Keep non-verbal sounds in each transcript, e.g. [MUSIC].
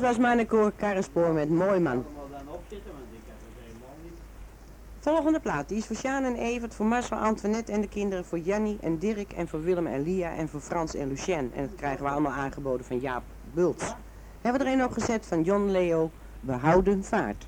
dat was Manneke Karrenspoor met Mooi Man. Volgende plaat, die is voor Sjaan en Evert, voor Marcel, Antoinette en de kinderen, voor Jannie en Dirk en voor Willem en Lia en voor Frans en Lucien. En dat krijgen we allemaal aangeboden van Jaap Bults. Hebben we er een opgezet van John Leo, We houden Vaart.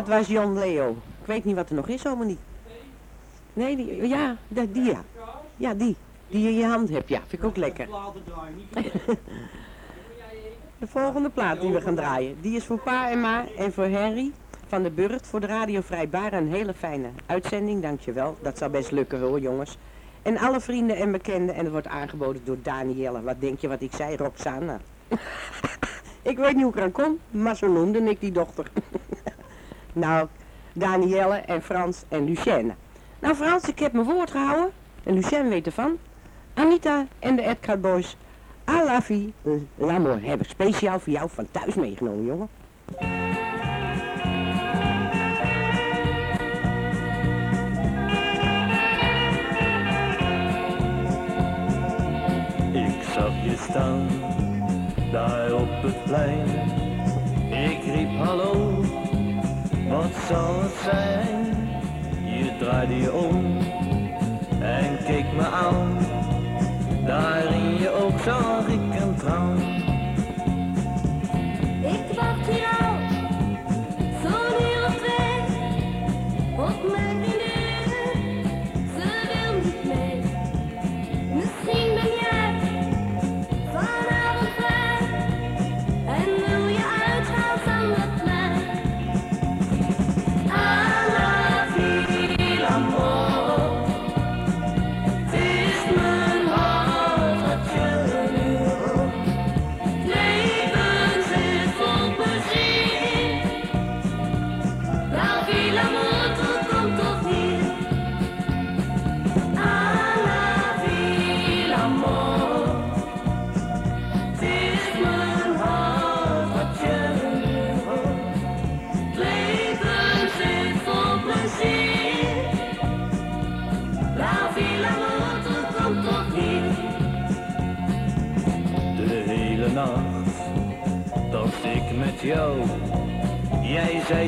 Dat was Jon Leo. Ik weet niet wat er nog is, zomaar niet. Nee, die, ja, die ja. Ja, die. Die je in je hand hebt, ja. Vind ik ook lekker. [LAUGHS] De volgende plaat die we gaan draaien, die is voor pa en ma en voor Henry van de Burgt voor de Radio Vrijbaar. Een hele fijne uitzending, dankjewel. Dat zal best lukken hoor, jongens. En alle vrienden en bekenden en het wordt aangeboden door Danielle. Wat denk je wat ik zei, Roxana? [LAUGHS] ik weet niet hoe ik eraan kom, maar zo noemde ik die dochter. [LAUGHS] nou, Danielle en Frans en Lucienne. Nou Frans, ik heb mijn woord gehouden. En Lucienne weet ervan. Anita en de Edgar Boys. A la vie, heb ik speciaal voor jou van thuis meegenomen, jongen. Ik zag je staan, daar op het plein. Ik riep hallo, wat zal het zijn? Je draaide je om en keek me aan. Daar in je oog zag ik een traan. Ik wacht hier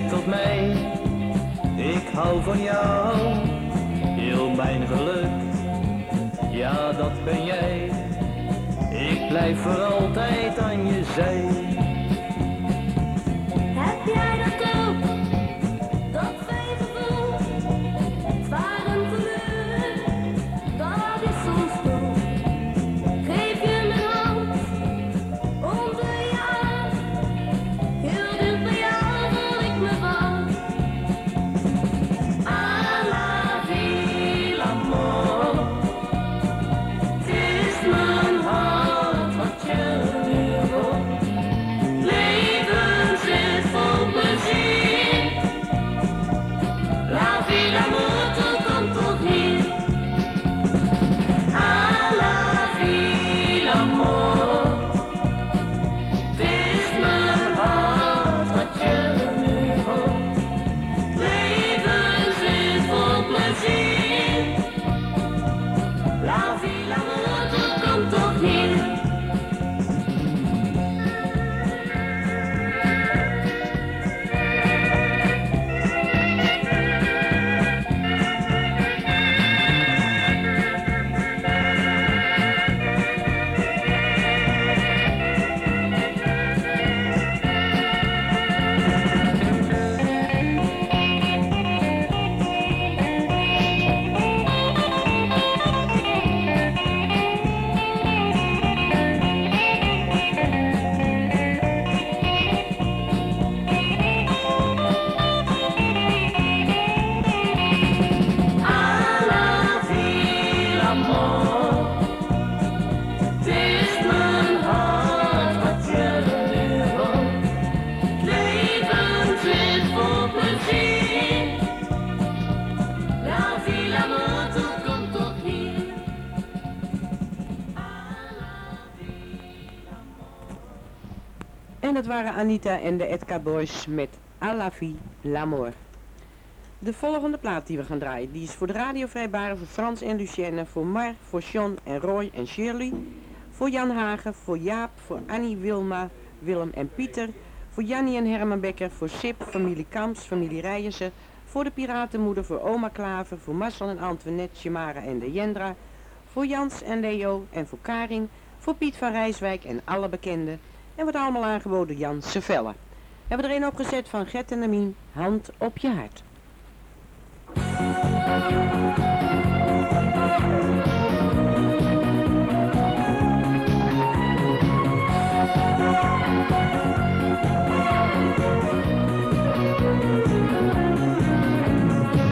Tot mij, ik hou van jou. Heel mijn geluk, ja dat ben jij. Ik blijf voor altijd aan je zij. Anita en de Edka Boys met A l'amour. De volgende plaat die we gaan draaien, die is voor de radiovrijbaren voor Frans en Lucienne, voor Mar, voor John en Roy en Shirley, voor Jan Hagen, voor Jaap, voor Annie, Wilma, Willem en Pieter, voor Jannie en Herman Becker, voor Sip, familie Kamps, familie Rijensen, voor de Piratenmoeder, voor oma Klaver, voor Marcel en Antoinette, Shimara en de Jendra, voor Jans en Leo en voor Karin, voor Piet van Rijswijk en alle bekenden. En wordt allemaal aangeboden Jan Sevelle. Hebben we er een opgezet van Gert en Amien, hand op je hart.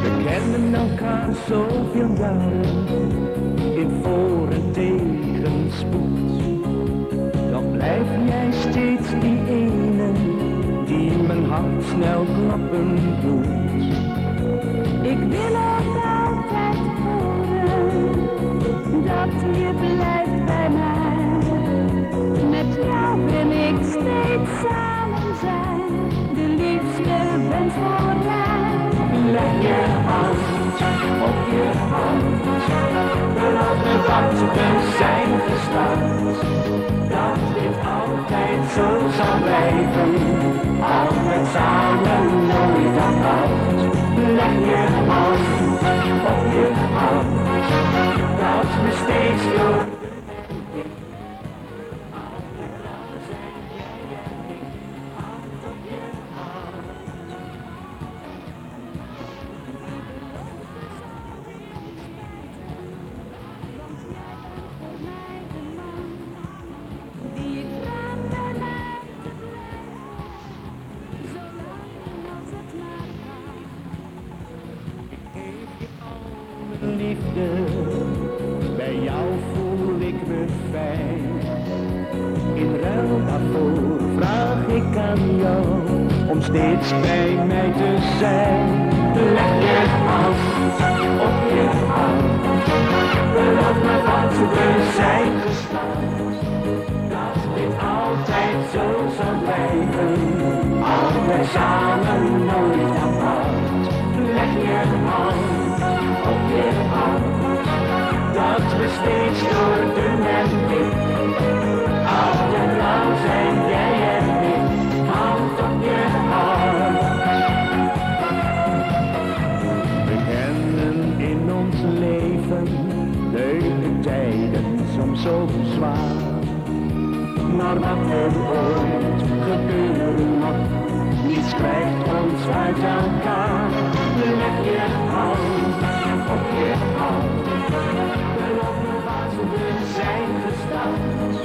We kennen elkaar zoveel jaren in voor- en tegenspoed. Steeds die ene die mijn hart snel klappen doet. Ik wil ook altijd horen dat je blijft bij mij. Met jou wil ik steeds samen zijn, de liefste bent voor mij. Leg je hand op je hand. Beloof me dat we zijn gestart. Dat dit altijd zo zal blijven. Altijd samen, nooit apart. Leg je hand op je hand. Dat we steeds door. Steeds bij mij te zijn. Leg je hand op je hand, beloof me dat we zijn gestart. Dat dit altijd zo zal blijven, altijd samen, nooit apart. Leg je hand op je hand, dat we steeds door zo zwaar. Maar wat er ooit gebeuren mag, niets krijgt ons uit elkaar. Leg je hand op je hand, beloof me waar we zijn gestart.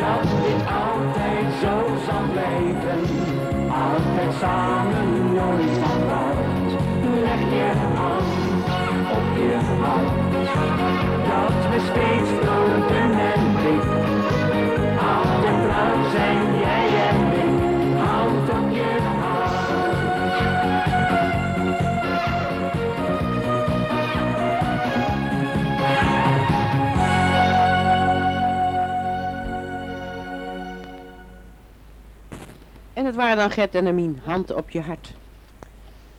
Dat dit altijd zo zal blijven, altijd samen, nooit apart. Leg je hand op je hand, dat we steeds jij en op je het waren dan Gert en Amien, hand op je hart.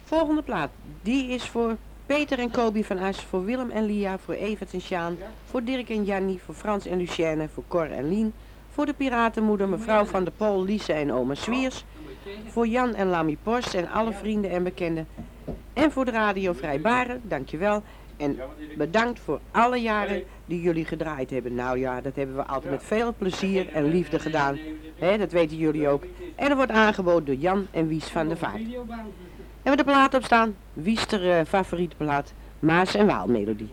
Volgende plaat, die is voor Peter en Kobi van As, voor Willem en Lia, voor Evert en Sjaan, voor Dirk en Jannie, voor Frans en Lucienne, voor Cor en Lien, voor de piratenmoeder, mevrouw van der Pol, Lise en oma Swiers, voor Jan en Lammy Post en alle vrienden en bekenden. En voor de Radio Vrijbaren, dankjewel. En bedankt voor alle jaren die jullie gedraaid hebben. Nou ja, dat hebben we altijd met veel plezier en liefde gedaan. Hè, dat weten jullie ook. En er wordt aangeboden door Jan en Wies van der Vaart. Hebben we de plaat op staan? Wies ter eh, favoriete plaat? Maas en Waal melodie.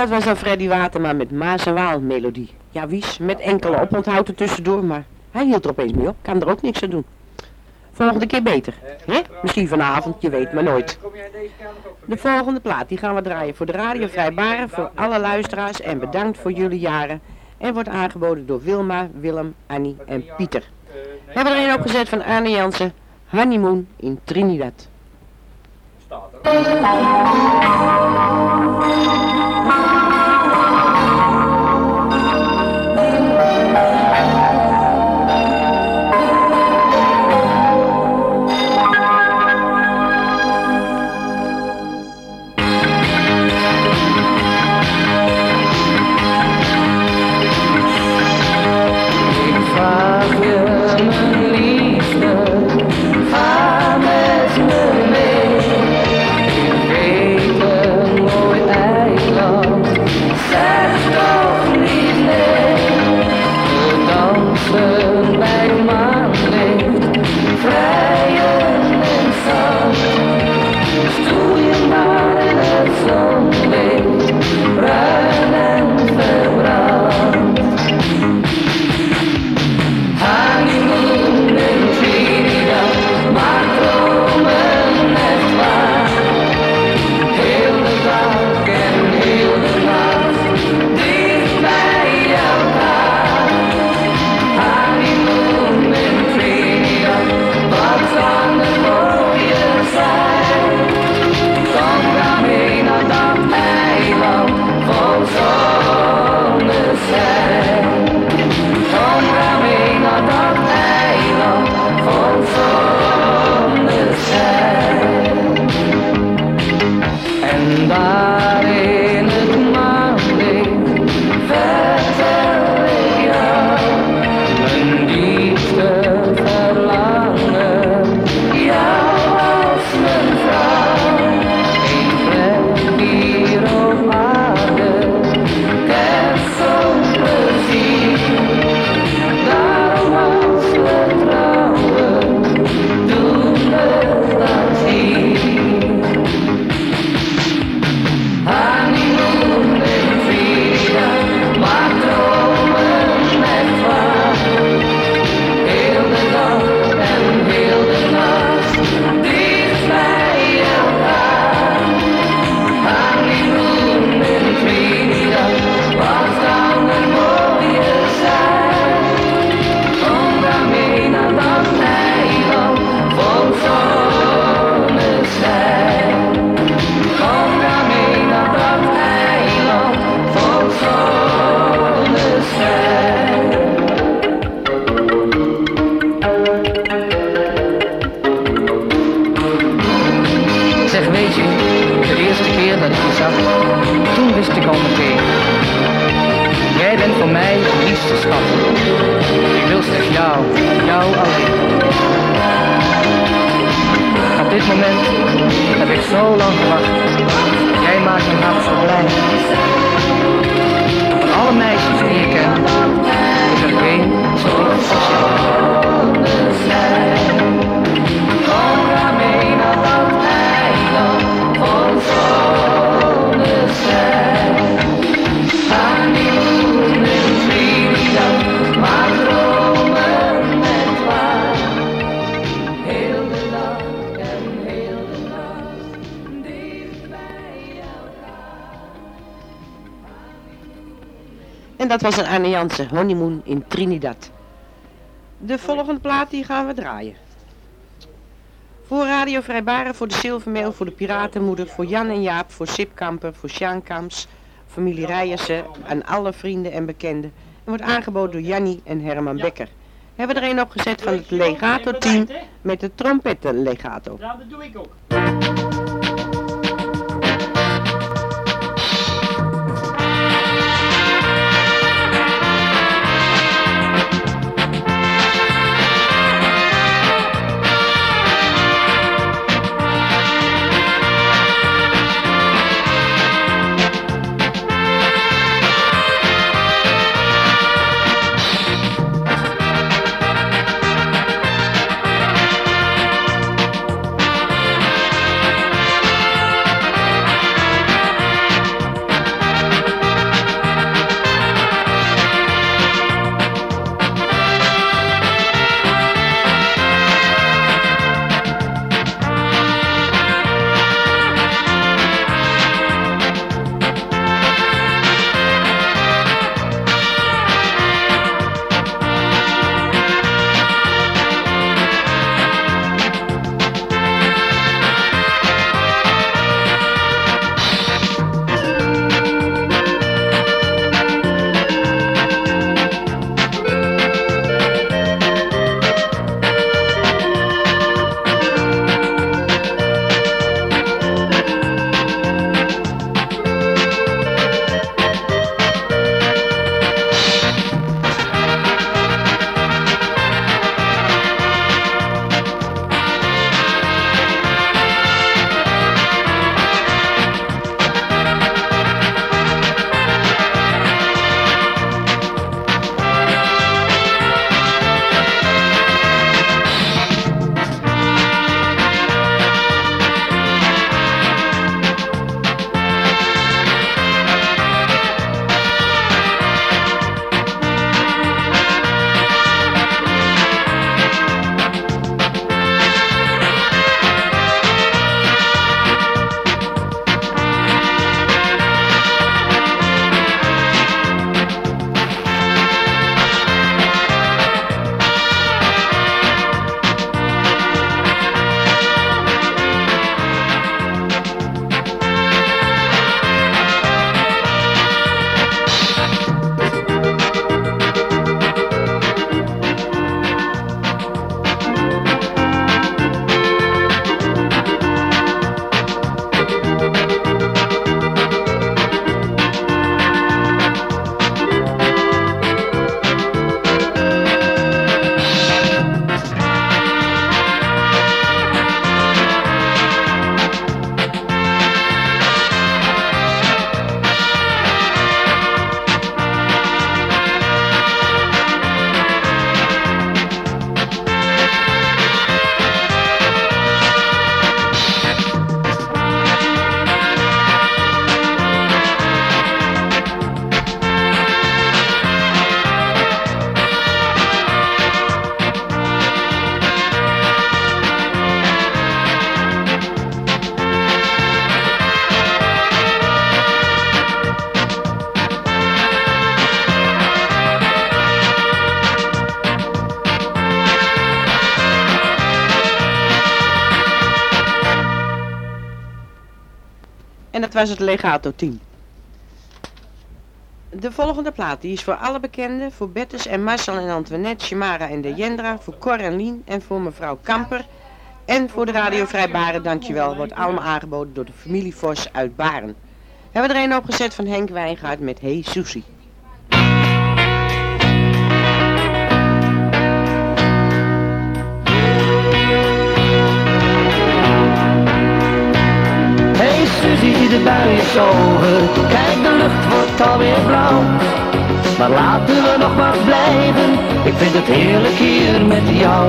Dat was dan Freddy Waterman met Maas en Waal melodie. Ja, wies, met enkele oponthoud er tussendoor, maar hij hield er opeens mee op. Kan er ook niks aan doen. Volgende keer beter. hè? Misschien vanavond, je weet maar nooit. De volgende plaat die gaan we draaien voor de Radio Vrijbaren, voor alle luisteraars en bedankt voor jullie jaren. En wordt aangeboden door Wilma, Willem, Annie en Pieter. We hebben er een opgezet van Arne Jansen, Honeymoon in Trinidad. Honeymoon in Trinidad. De volgende plaat die gaan we draaien. Voor Radio Vrijbaren, voor de Zilvermeel, voor de Piratenmoeder, voor Jan en Jaap, voor Sip Kamper, voor Sjaan Kamps, familie Rijersen en alle vrienden en bekenden. En wordt aangeboden door Jannie en Herman Becker. We hebben er een opgezet van het Legato-team met de trompetten-legato. Ja, dat doe ik ook. Dat was het Legato team. De volgende plaat die is voor alle bekenden, voor Bettes en Marcel en Antoinette, Shamara en Dejendra, voor Cor en Lien en voor mevrouw Kamper. En voor de Radio Vrij Baren, dankjewel, wordt allemaal aangeboden door de familie Vos uit Baren. We hebben er een opgezet van Henk Wijngaard met Hey Susie. Suzie, de bui is over. Kijk, de lucht wordt alweer blauw. Maar laten we nog maar blijven. Ik vind het heerlijk hier met jou.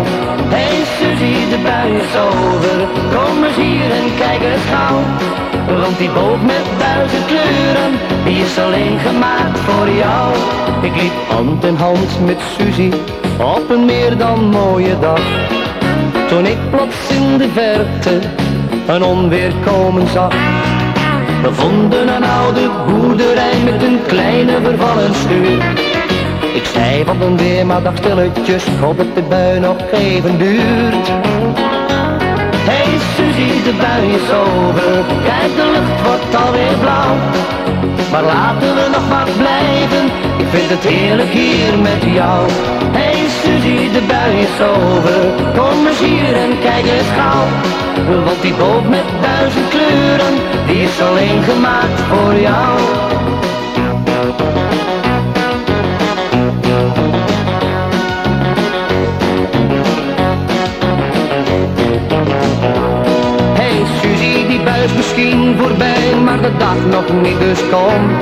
Hey Suzie, de bui is over. Kom eens hier en kijk eens gauw. Want die boot met duizend kleuren, die is alleen gemaakt voor jou. Ik liep hand in hand met Suzie op een meer dan mooie dag. Toen ik plots in de verte een onweer komen zag. We vonden een oude boerderij met een kleine vervallen schuur. Ik zei van een weer, maar dacht stilletjes, god dat de bui nog even duurt. Hey Suzie, de bui is over, kijk de lucht wordt alweer blauw. Maar laten we nog maar blijven, ik vind het heerlijk hier met jou. Suzie, de bui is over, kom eens hier en kijk eens gauw. Want die boot met duizend kleuren, die is alleen gemaakt voor jou. Hey Suzie, die bui is misschien voorbij, maar de dag nog niet, dus kom.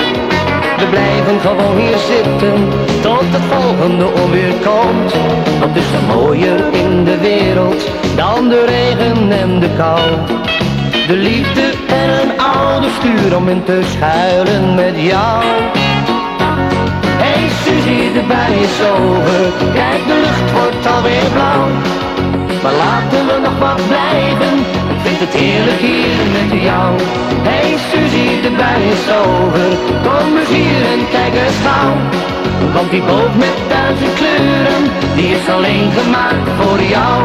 We blijven gewoon hier zitten, tot het volgende onweer komt. Wat is er mooier in de wereld, dan de regen en de kou. De liefde en een oude stuur om in te schuilen met jou. Hey Suzie, de bui is over, kijk de lucht wordt alweer blauw. Maar laten we nog maar blijven, vind het heerlijk hier met jou. Hey Suzie, de bui is over, kom eens hier en kijk eens gauw. Want die boot met duizend kleuren, die is alleen gemaakt voor jou.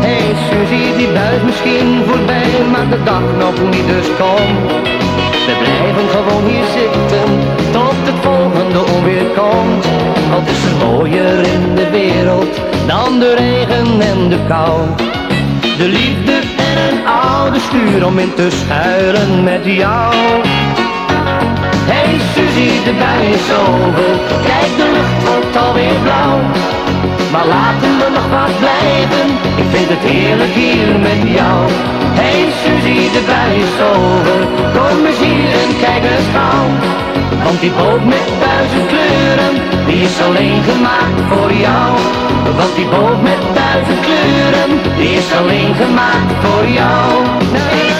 Hey Suzie, die bui is misschien voorbij, maar de dag nog niet, dus kom. We blijven gewoon hier zitten, tot het volgende onweer komt. Wat is er mooier in de wereld, dan de regen en de kou. De liefde en een oude stuur om in te schuilen met jou. Hey Suzie, de bui is over, kijk de lucht wordt alweer blauw. Maar laten we nog maar blijven, ik vind het heerlijk hier met jou. Hey Suzie, de bui is over, kom eens hier en kijk eens gauw. Want die boot met duizend kleuren, die is alleen gemaakt voor jou. Want die boot met duizend kleuren, die is alleen gemaakt voor jou. Hey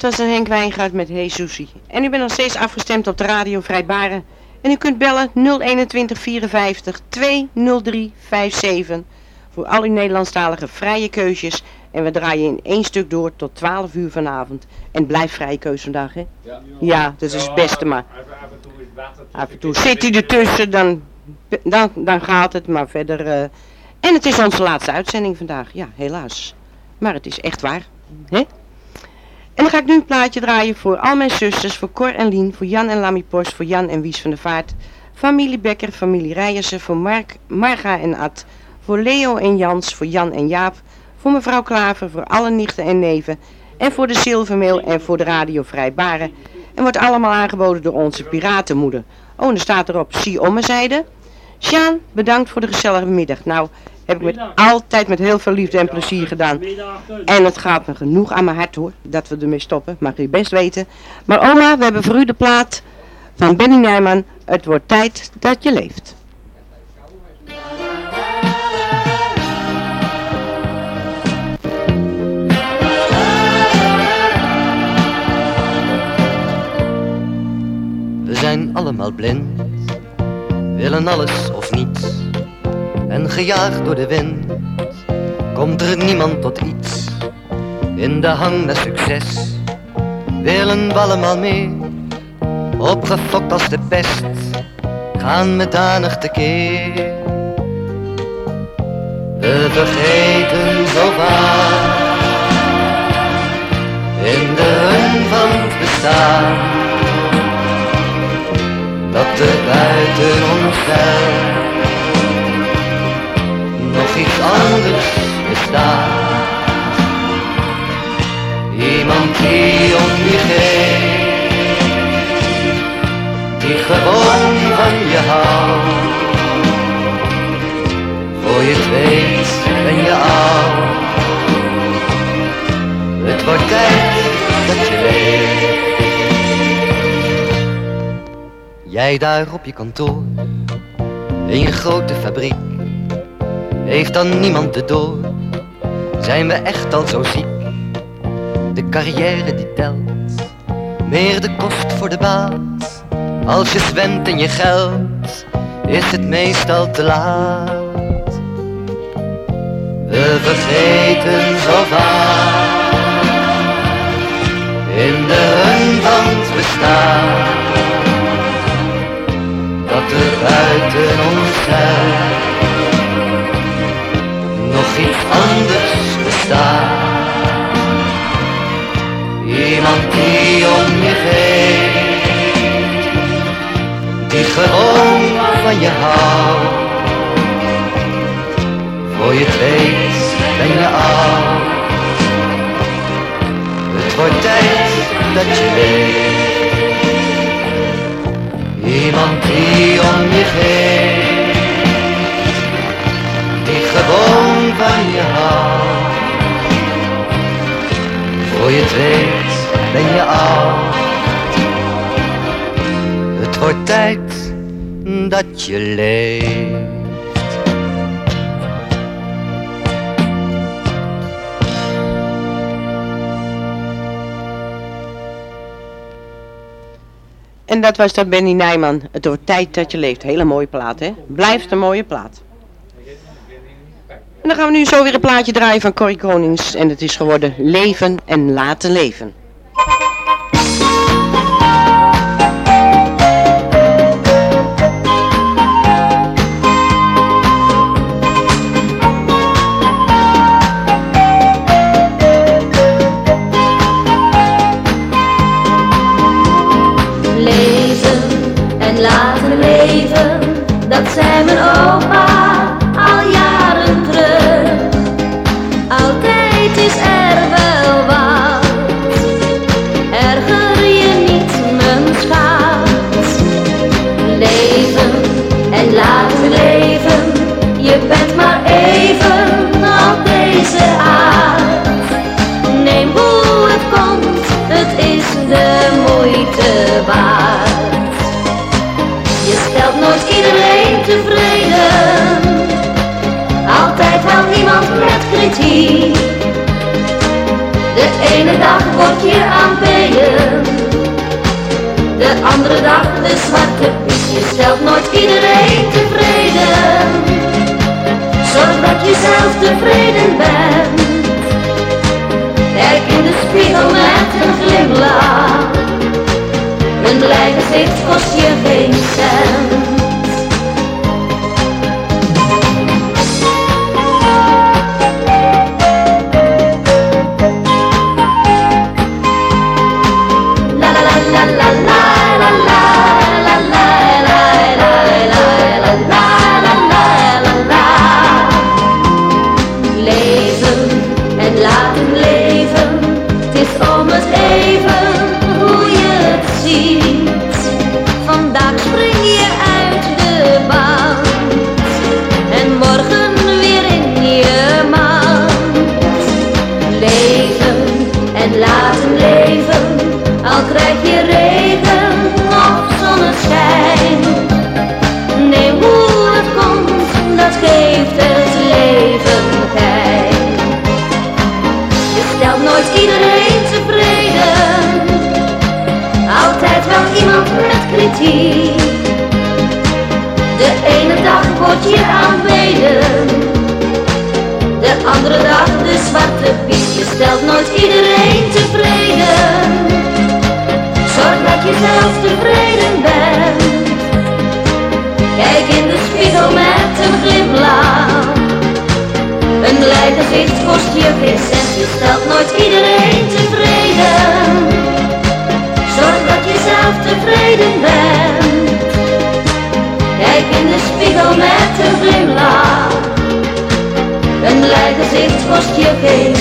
Dat was een Henk Wijngaard met Hey Susie. En u bent nog steeds afgestemd op de Radio Vrijbaren. En u kunt bellen 021 54 203 57 voor al uw Nederlandstalige vrije keuzes. En we draaien in één stuk door tot 12 uur vanavond. En blijf vrije keus vandaag, hè? Ja. Ja, dat is het beste maar. Af en toe is water. Af en toe zit hij ertussen, dan, dan, dan gaat het, maar verder... eh, En het is onze laatste uitzending vandaag, ja, helaas. Maar het is echt waar, hè? En dan ga ik nu een plaatje draaien voor al mijn zusters, voor Cor en Lien, voor Jan en Lamie Post, voor Jan en Wies van der Vaart, familie Becker, familie Rijersen, voor Mark, Marga en Ad, voor Leo en Jans, voor Jan en Jaap, voor mevrouw Klaver, voor alle nichten en neven, en voor de Zilvermeel en voor de Radio Vrijbaren. En wordt allemaal aangeboden door onze piratenmoeder. Oh, en er staat erop, zie zijde. Sjaan, bedankt voor de gezellige middag. Nou, heb ik met, altijd met heel veel liefde en plezier gedaan. En het gaat me genoeg aan mijn hart hoor, dat we ermee stoppen, mag u best weten. Maar oma, we hebben voor u de plaat van Benny Nijman. Het wordt tijd dat je leeft. We zijn allemaal blind, willen alles of niets. En gejaagd door de wind, komt er niemand tot iets. In de hang naar succes willen we allemaal mee, opgefokt als de pest, gaan met danig tekeer. We vergeten zo vaak in de hun van het bestaan dat er buiten ons anders bestaat. Iemand die om je geeft, die gewoon van je houdt. Voor je het weet ben je oud. Het wordt tijd dat je leeft. Jij daar op je kantoor, in je grote fabriek, heeft dan niemand het door? Zijn we echt al zo ziek? De carrière die telt, meer de kost voor de baas. Als je zwemt in je geld, is het meestal te laat. We vergeten zo je leeft. En dat was dat Benny Nijman. Het wordt tijd dat je leeft. Hele mooie plaat, hè? Blijft een mooie plaat. En dan gaan we nu zo weer een plaatje draaien van Corrie Konings. En het is geworden Leven en Laten. Leven iedere dag de zwarte piet. Je stelt nooit iedereen tevreden. Zorg dat je zelf tevreden bent. Kijk in de spiegel met een glimlach. Een blij gezicht kost je geen cent. Stelt nooit iedereen tevreden. Zorg dat je zelf tevreden bent. Kijk in de spiegel met een glimlach. Een blij gezicht kost je geen cent, je stelt nooit iedereen tevreden. Zorg dat je zelf tevreden bent. Kijk in de spiegel met een glimlach. Een blij kost je geen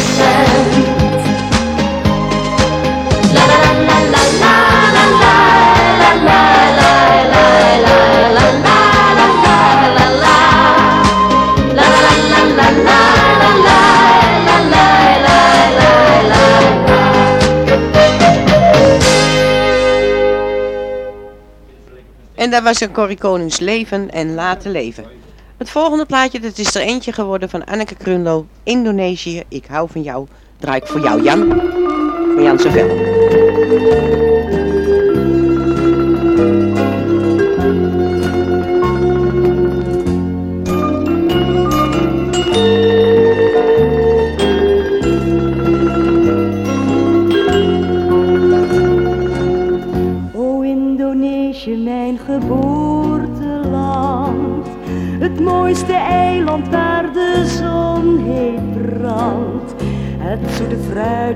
En dat was een Corrie Konings leven en laten leven. Het volgende plaatje, dat is er eentje geworden van Anneke Krunlo, Indonesië, ik hou van jou. Draai ik voor jou, Jan. Voor Jan Zoveel.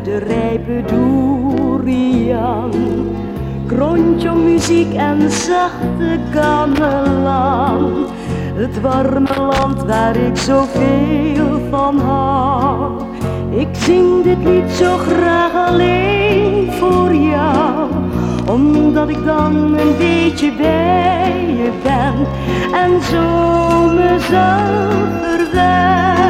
De rijpe durian, krontjong muziek en zachte gamelan. Het warme land waar ik zoveel van hou. Ik zing dit lied zo graag alleen voor jou omdat ik dan een beetje bij je ben en zo mezelf verwen.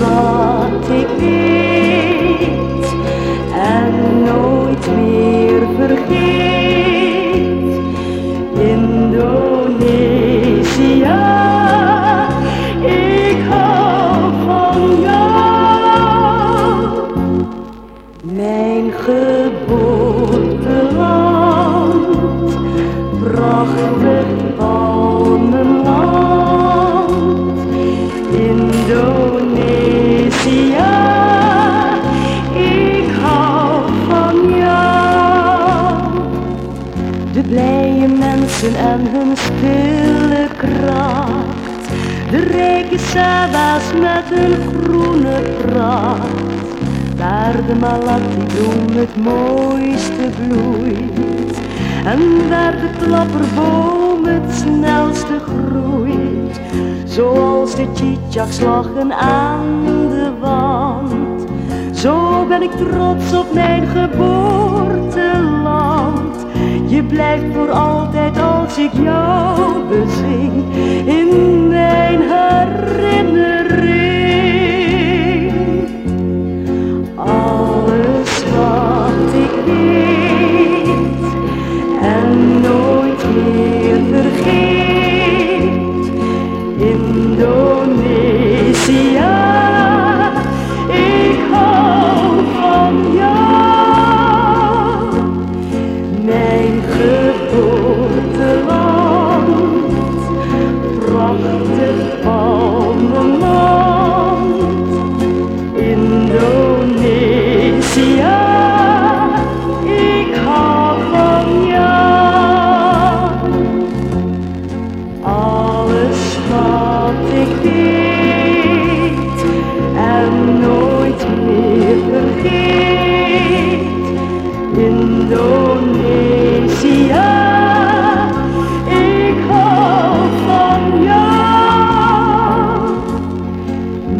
Wat ik weet en nooit meer vergeet. Saba's met hun groene pracht waar de malati-bloem het mooiste bloeit en waar de klapperboom het snelste groeit. Zoals de tjitjaks lachen aan de wand, zo ben ik trots op mijn geboorteland. Je blijft voor altijd als ik jou bezing in mijn herinnering. Alles wat ik weet en nooit meer vergeet. Indonesië, ik hou van jou.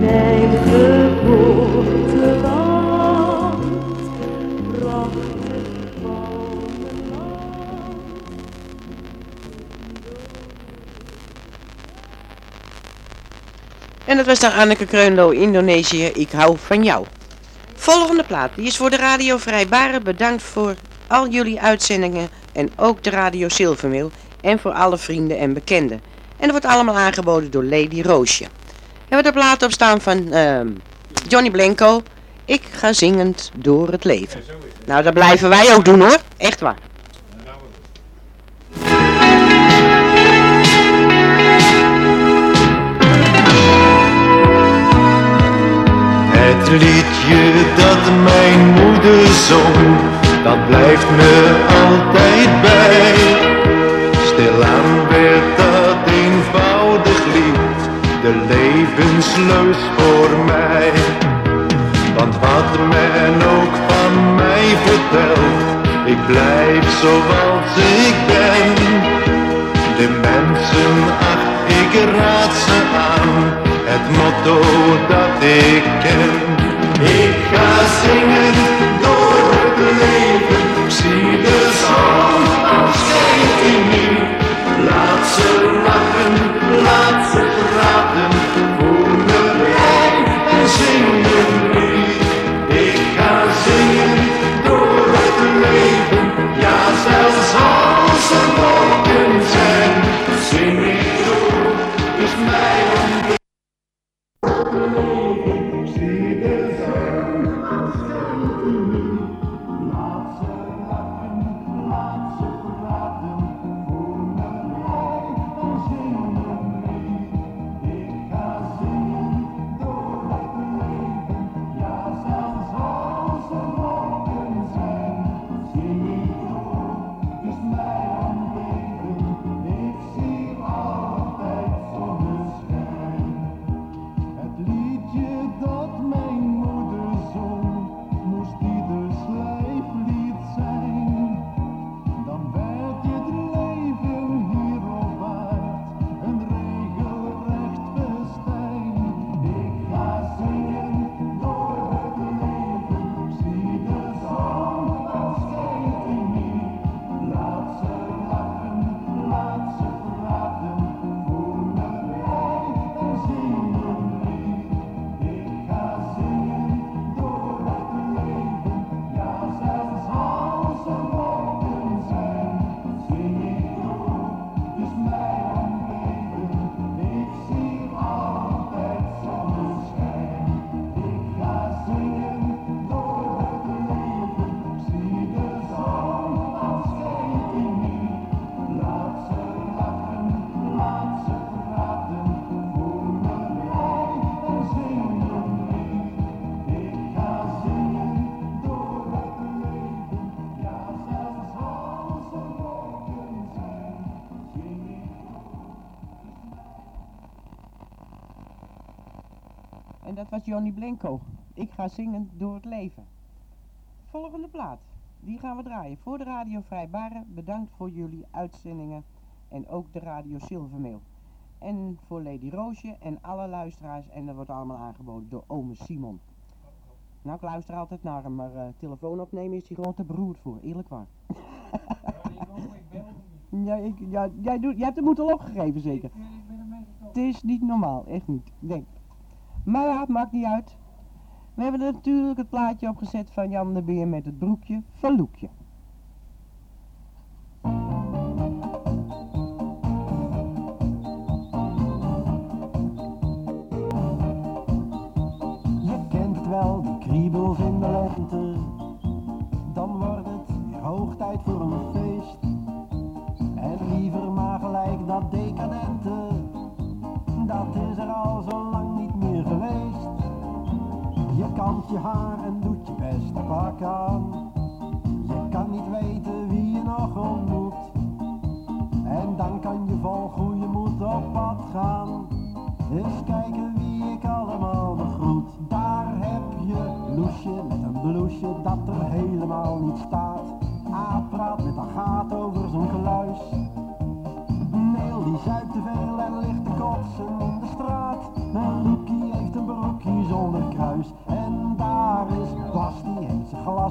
Mijn geboorteland, prachtig palmenland. En dat was dan Anneke Kreunlo, Indonesië, ik hou van jou. Volgende plaat, die is voor de Radio Vrijbaren. Bedankt voor al jullie uitzendingen en ook de Radio Zilvermeel en voor alle vrienden en bekenden. En dat wordt allemaal aangeboden door Lady Roosje. En wat er plaat op staan van ehm, Johnny Blanco. Ik ga zingend door het leven. Nou, dat blijven wij ook doen hoor. Echt waar. Het liedje dat mijn moeder zong dat blijft me altijd bij. Stilaan werd dat eenvoudig lied, de levensleus voor mij. Want wat men ook van mij vertelt, ik blijf zoals ik ben. De mensen, ach, ik raad ze aan, het motto dat ik ken. Ik ga zingen door het leven, Johnny Blanco. Ik ga zingen door het leven. Volgende plaat. Die gaan we draaien. Voor de Radio Vrijbaren. Bedankt voor jullie uitzendingen. En ook de Radio Silvermail. En voor Lady Roosje en alle luisteraars. En dat wordt allemaal aangeboden door ome Simon. Nou, ik luister altijd naar hem, maar eh, telefoon opnemen is hij gewoon te beroerd voor. Eerlijk waar. [LAUGHS] Ja, ik, ja, jij, doet, jij hebt de moed al opgegeven zeker. Het is niet normaal, echt niet. Denk. Maar ja, het maakt niet uit. We hebben natuurlijk het plaatje opgezet van Jan de Beer met het broekje van Loekje. Je haar en doet je beste pak aan. Je kan niet weten wie je nog ontmoet. En dan kan je vol goede moed op pad gaan. Eens kijken wie ik allemaal begroet. Daar heb je Loesje met een bloesje dat er helemaal niet staat. A praat met een gaat over zijn geluis. Neel die zuipt te veel en ligt te kotsen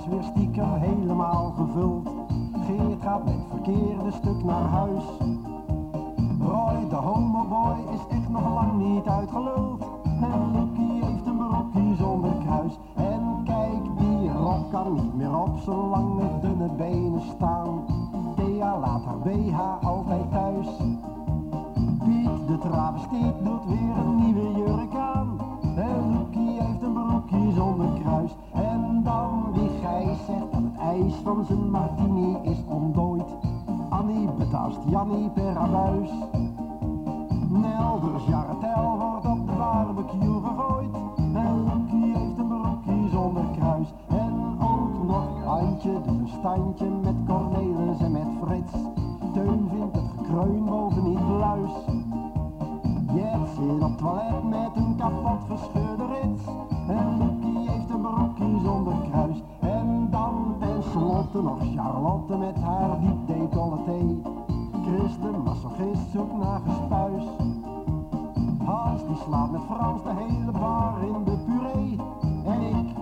weer stiekem helemaal gevuld. Geert gaat met verkeerde stuk naar huis. Roy, de homoboy, is echt nog lang niet uitgeluld. En Loekie heeft een broekje zonder kruis. En kijk, die rok kan niet meer op zijn lange dunne benen staan. Thea laat haar BH altijd thuis. Piet, de travestiet, doet weer Jannie Perabuis. Nelders jarretel wordt op de barbecue gegooid. En Lucky heeft een broekje zonder kruis. En ook nog Antje de een standje met Cornelis en met Frits. Teun vindt het gekreun niet de luis. Jet zit op toilet met een kapot verscheurde rits. En Lucky heeft een broekje zonder kruis. En dan tenslotte nog Charlotte met haar diep decolleté. Christen, masochist, zoekt naar gespuis. Hans die slaat met Frans de hele bar in de puree. En ik,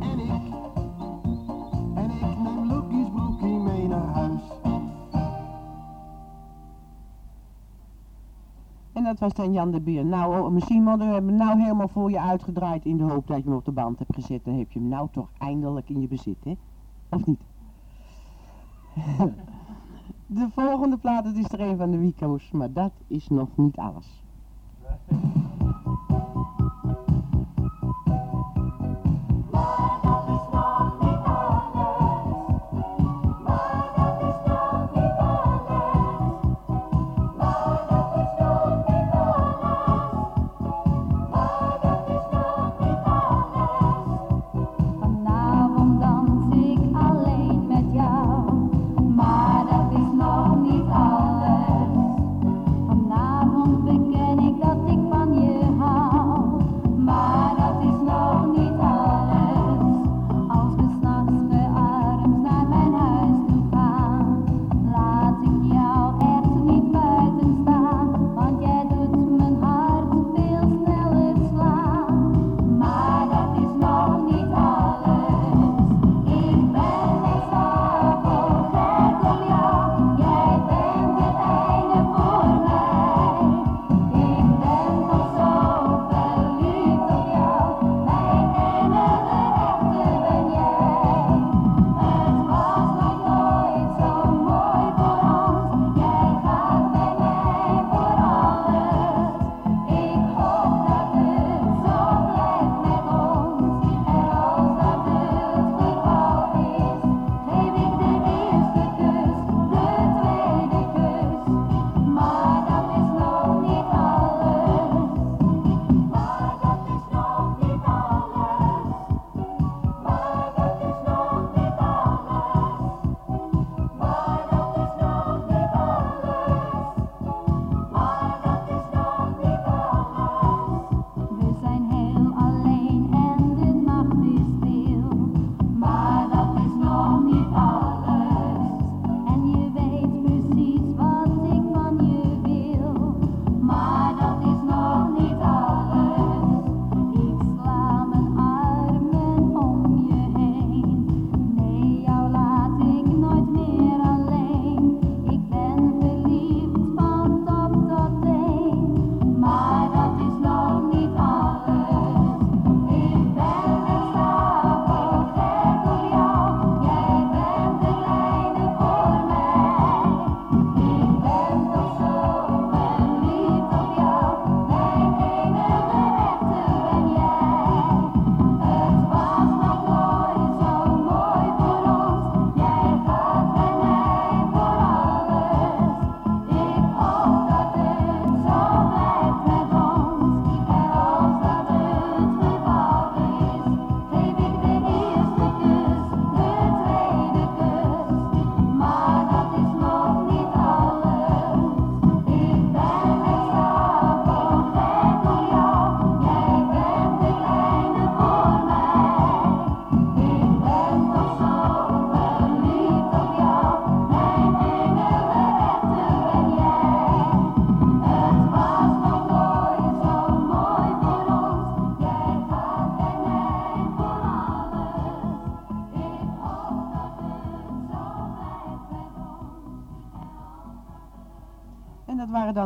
en ik, en ik neem Lucky's broekie mee naar huis. En dat was dan Jan de Bier. Nou, oh, Simon, we hebben nou helemaal voor je uitgedraaid in de hoop dat je hem op de band hebt gezet. Dan heb je hem nou toch eindelijk in je bezit, hè? Of niet? [LAUGHS] De volgende plaat, is er een van de Wico's, maar dat is nog niet alles.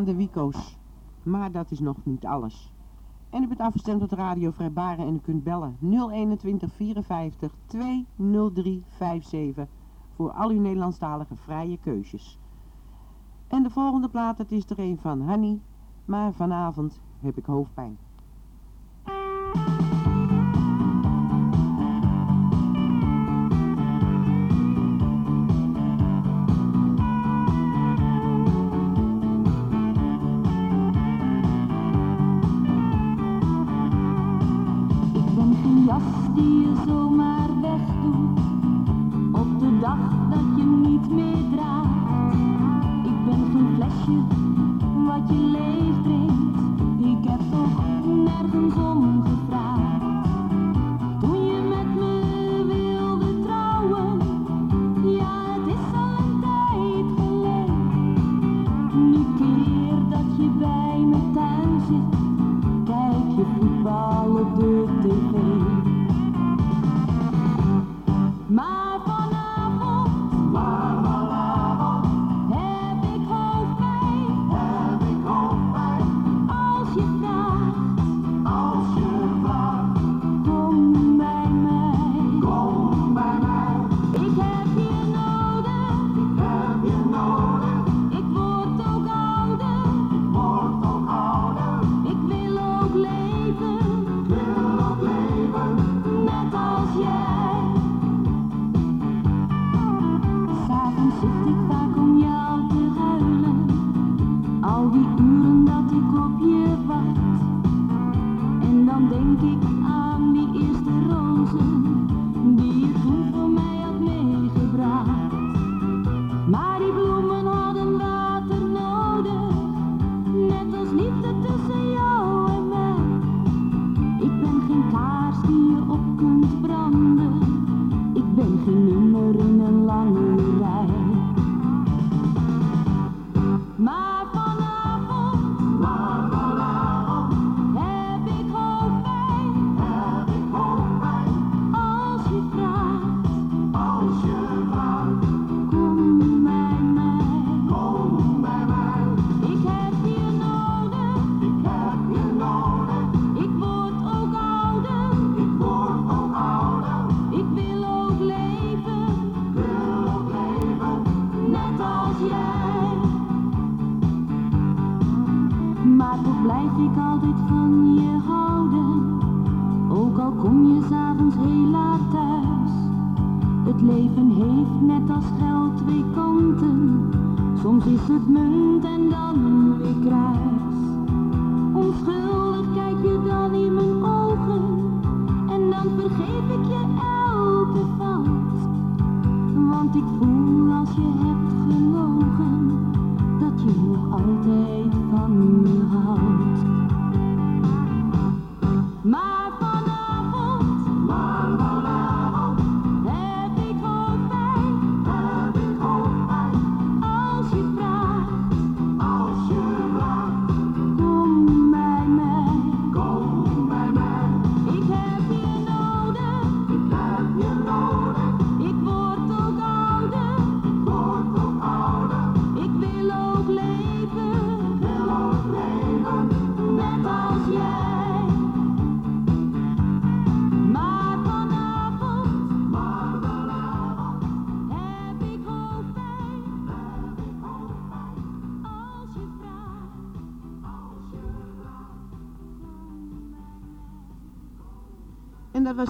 De Wico's. Maar dat is nog niet alles. En u bent afgestemd op Radio Vrijbaren en u kunt bellen 021 54 203 57 voor al uw Nederlandstalige vrije keuzes. En de volgende plaat, het is er een van Hanny, maar vanavond heb ik hoofdpijn.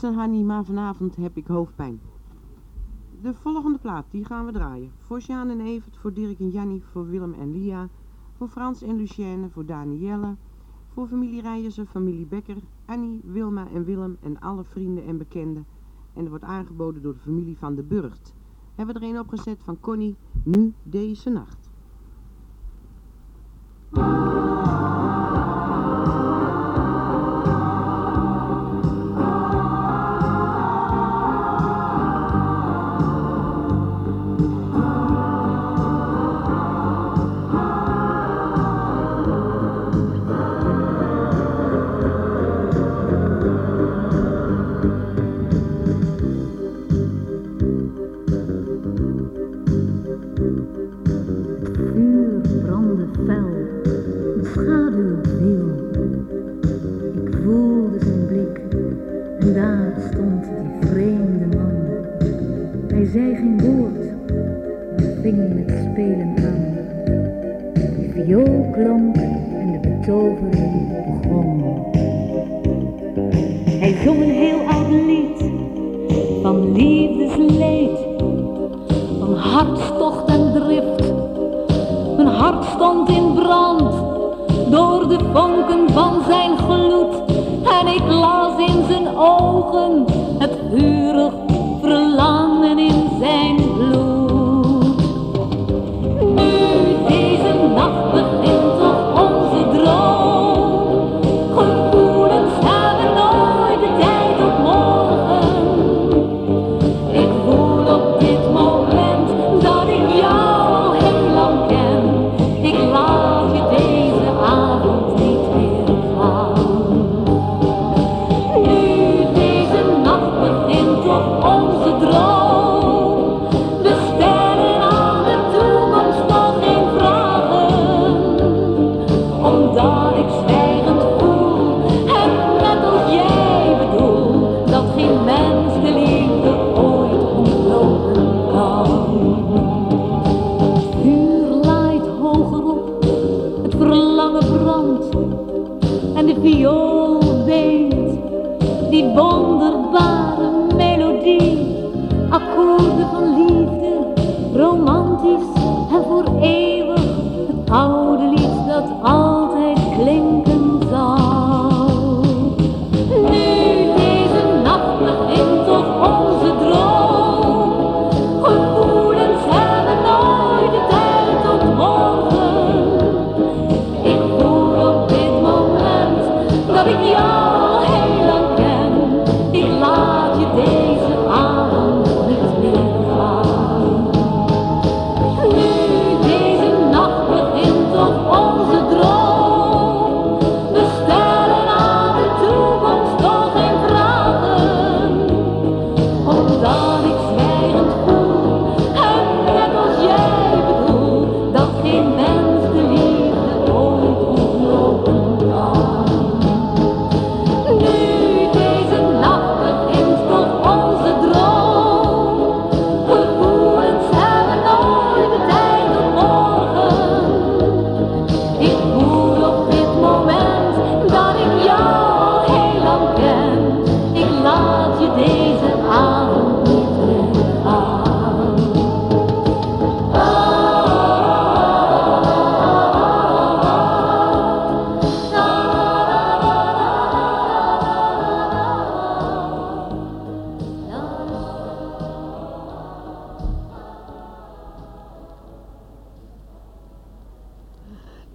En Hanni, maar vanavond heb ik hoofdpijn. De volgende plaat, die gaan we draaien. Voor Sjaan en Evert, voor Dirk en Jannie, voor Willem en Lia, voor Frans en Lucienne, voor Danielle, voor familie Rijersen, familie Becker, Annie, Wilma en Willem en alle vrienden en bekenden. En er wordt aangeboden door de familie van de Burgt. Hebben we er een opgezet van Connie, nu deze nacht. spelen aan. De viool klonk en de betovering begon. Hij zong een heel oud lied van liefdesleed, van hartstocht en drift. Mijn hart stond in brand door de vonken van zijn gloed en ik las in zijn ogen het vurig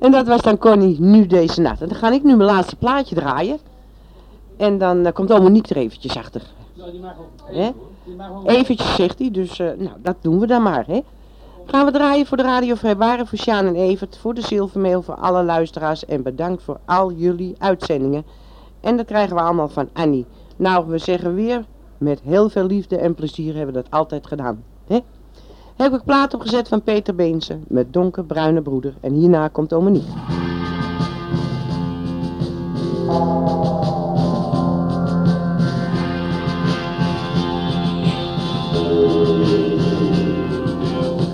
En dat was dan Connie nu deze nacht. En dan ga ik nu mijn laatste plaatje draaien. En dan eh, komt oma Monique er eventjes achter. Nou, die mag ook. Hè? Die mag ook. Eventjes zegt hij, dus eh, nou, dat doen we dan maar. Hè? Gaan we draaien voor de Radio Vrijwaren, voor Sjaan en Evert, voor de Zilvermail, voor alle luisteraars. En bedankt voor al jullie uitzendingen. En dat krijgen we allemaal van Annie. Nou, we zeggen weer, met heel veel liefde en plezier hebben we dat altijd gedaan. Hè? Heb ik plaat opgezet van Peter Beense met Donkerbruine Broeder. En hierna komt oma Niek.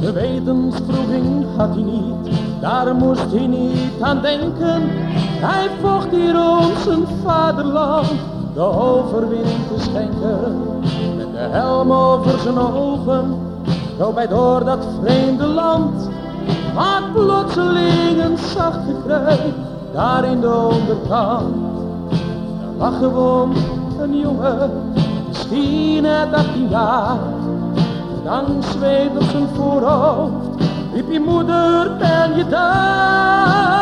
Gewetenswroeging had hij niet, daar moest hij niet aan denken. Hij vocht hier om zijn vaderland de overwinning te schenken. Met de helm over zijn ogen, zo bij door dat vreemde land. Maar plotseling een zacht gekreun, daar in de onderkant. Daar lag gewoon een jongen, misschien net 18 jaar. Dan zweet op zijn voorhoofd, riep je moeder, ben je daar?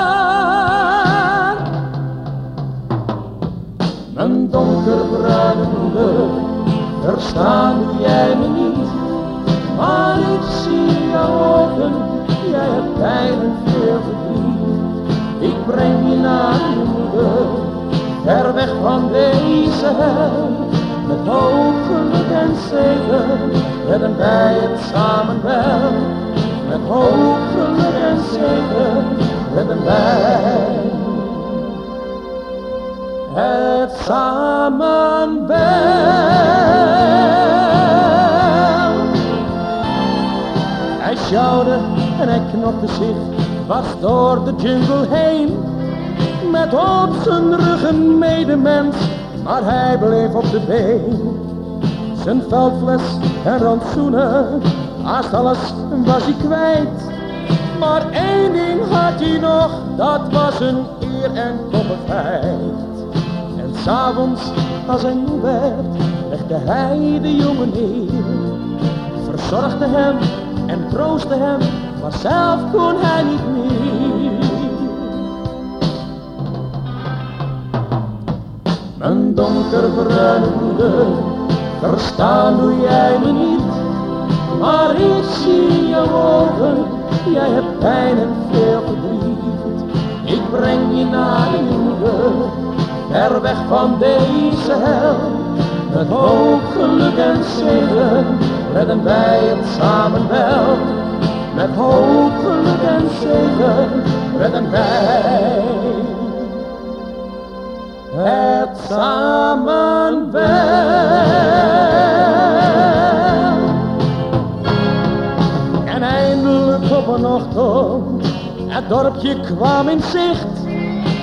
Mijn donkerbruine moeder, verstaan jij me niet, maar ik zie jouw ogen, jij hebt en veel verdriet. Ik breng je naar je moeder, ver weg van deze hel, met hoop, geluk en zegen, redden wij het samen wel. Met hoop, geluk en zegen, redden wij het samen wel. En hij knopte zich was door de jungle heen. Met op zijn rug een medemens, maar hij bleef op de been. Zijn veldfles en rantsoenen, haast alles was hij kwijt. Maar één ding had hij nog, dat was een eer en koppigheid. En s'avonds, als hij moe werd, legde hij de jongen neer. Verzorgde hem en troostte hem, maar zelf kon hij niet meer. Mijn donkerbruine moeder, verstaan doe jij me niet. Maar ik zie jouw ogen, jij hebt pijn en veel verdriet. Ik breng je naar je moeder, ver weg van deze hel. Met hoop, geluk en zegen, redden wij het samen wel. Met hoop, geluk en zegen, redden wij het samen wel. En eindelijk op een ochtend, het dorpje kwam in zicht.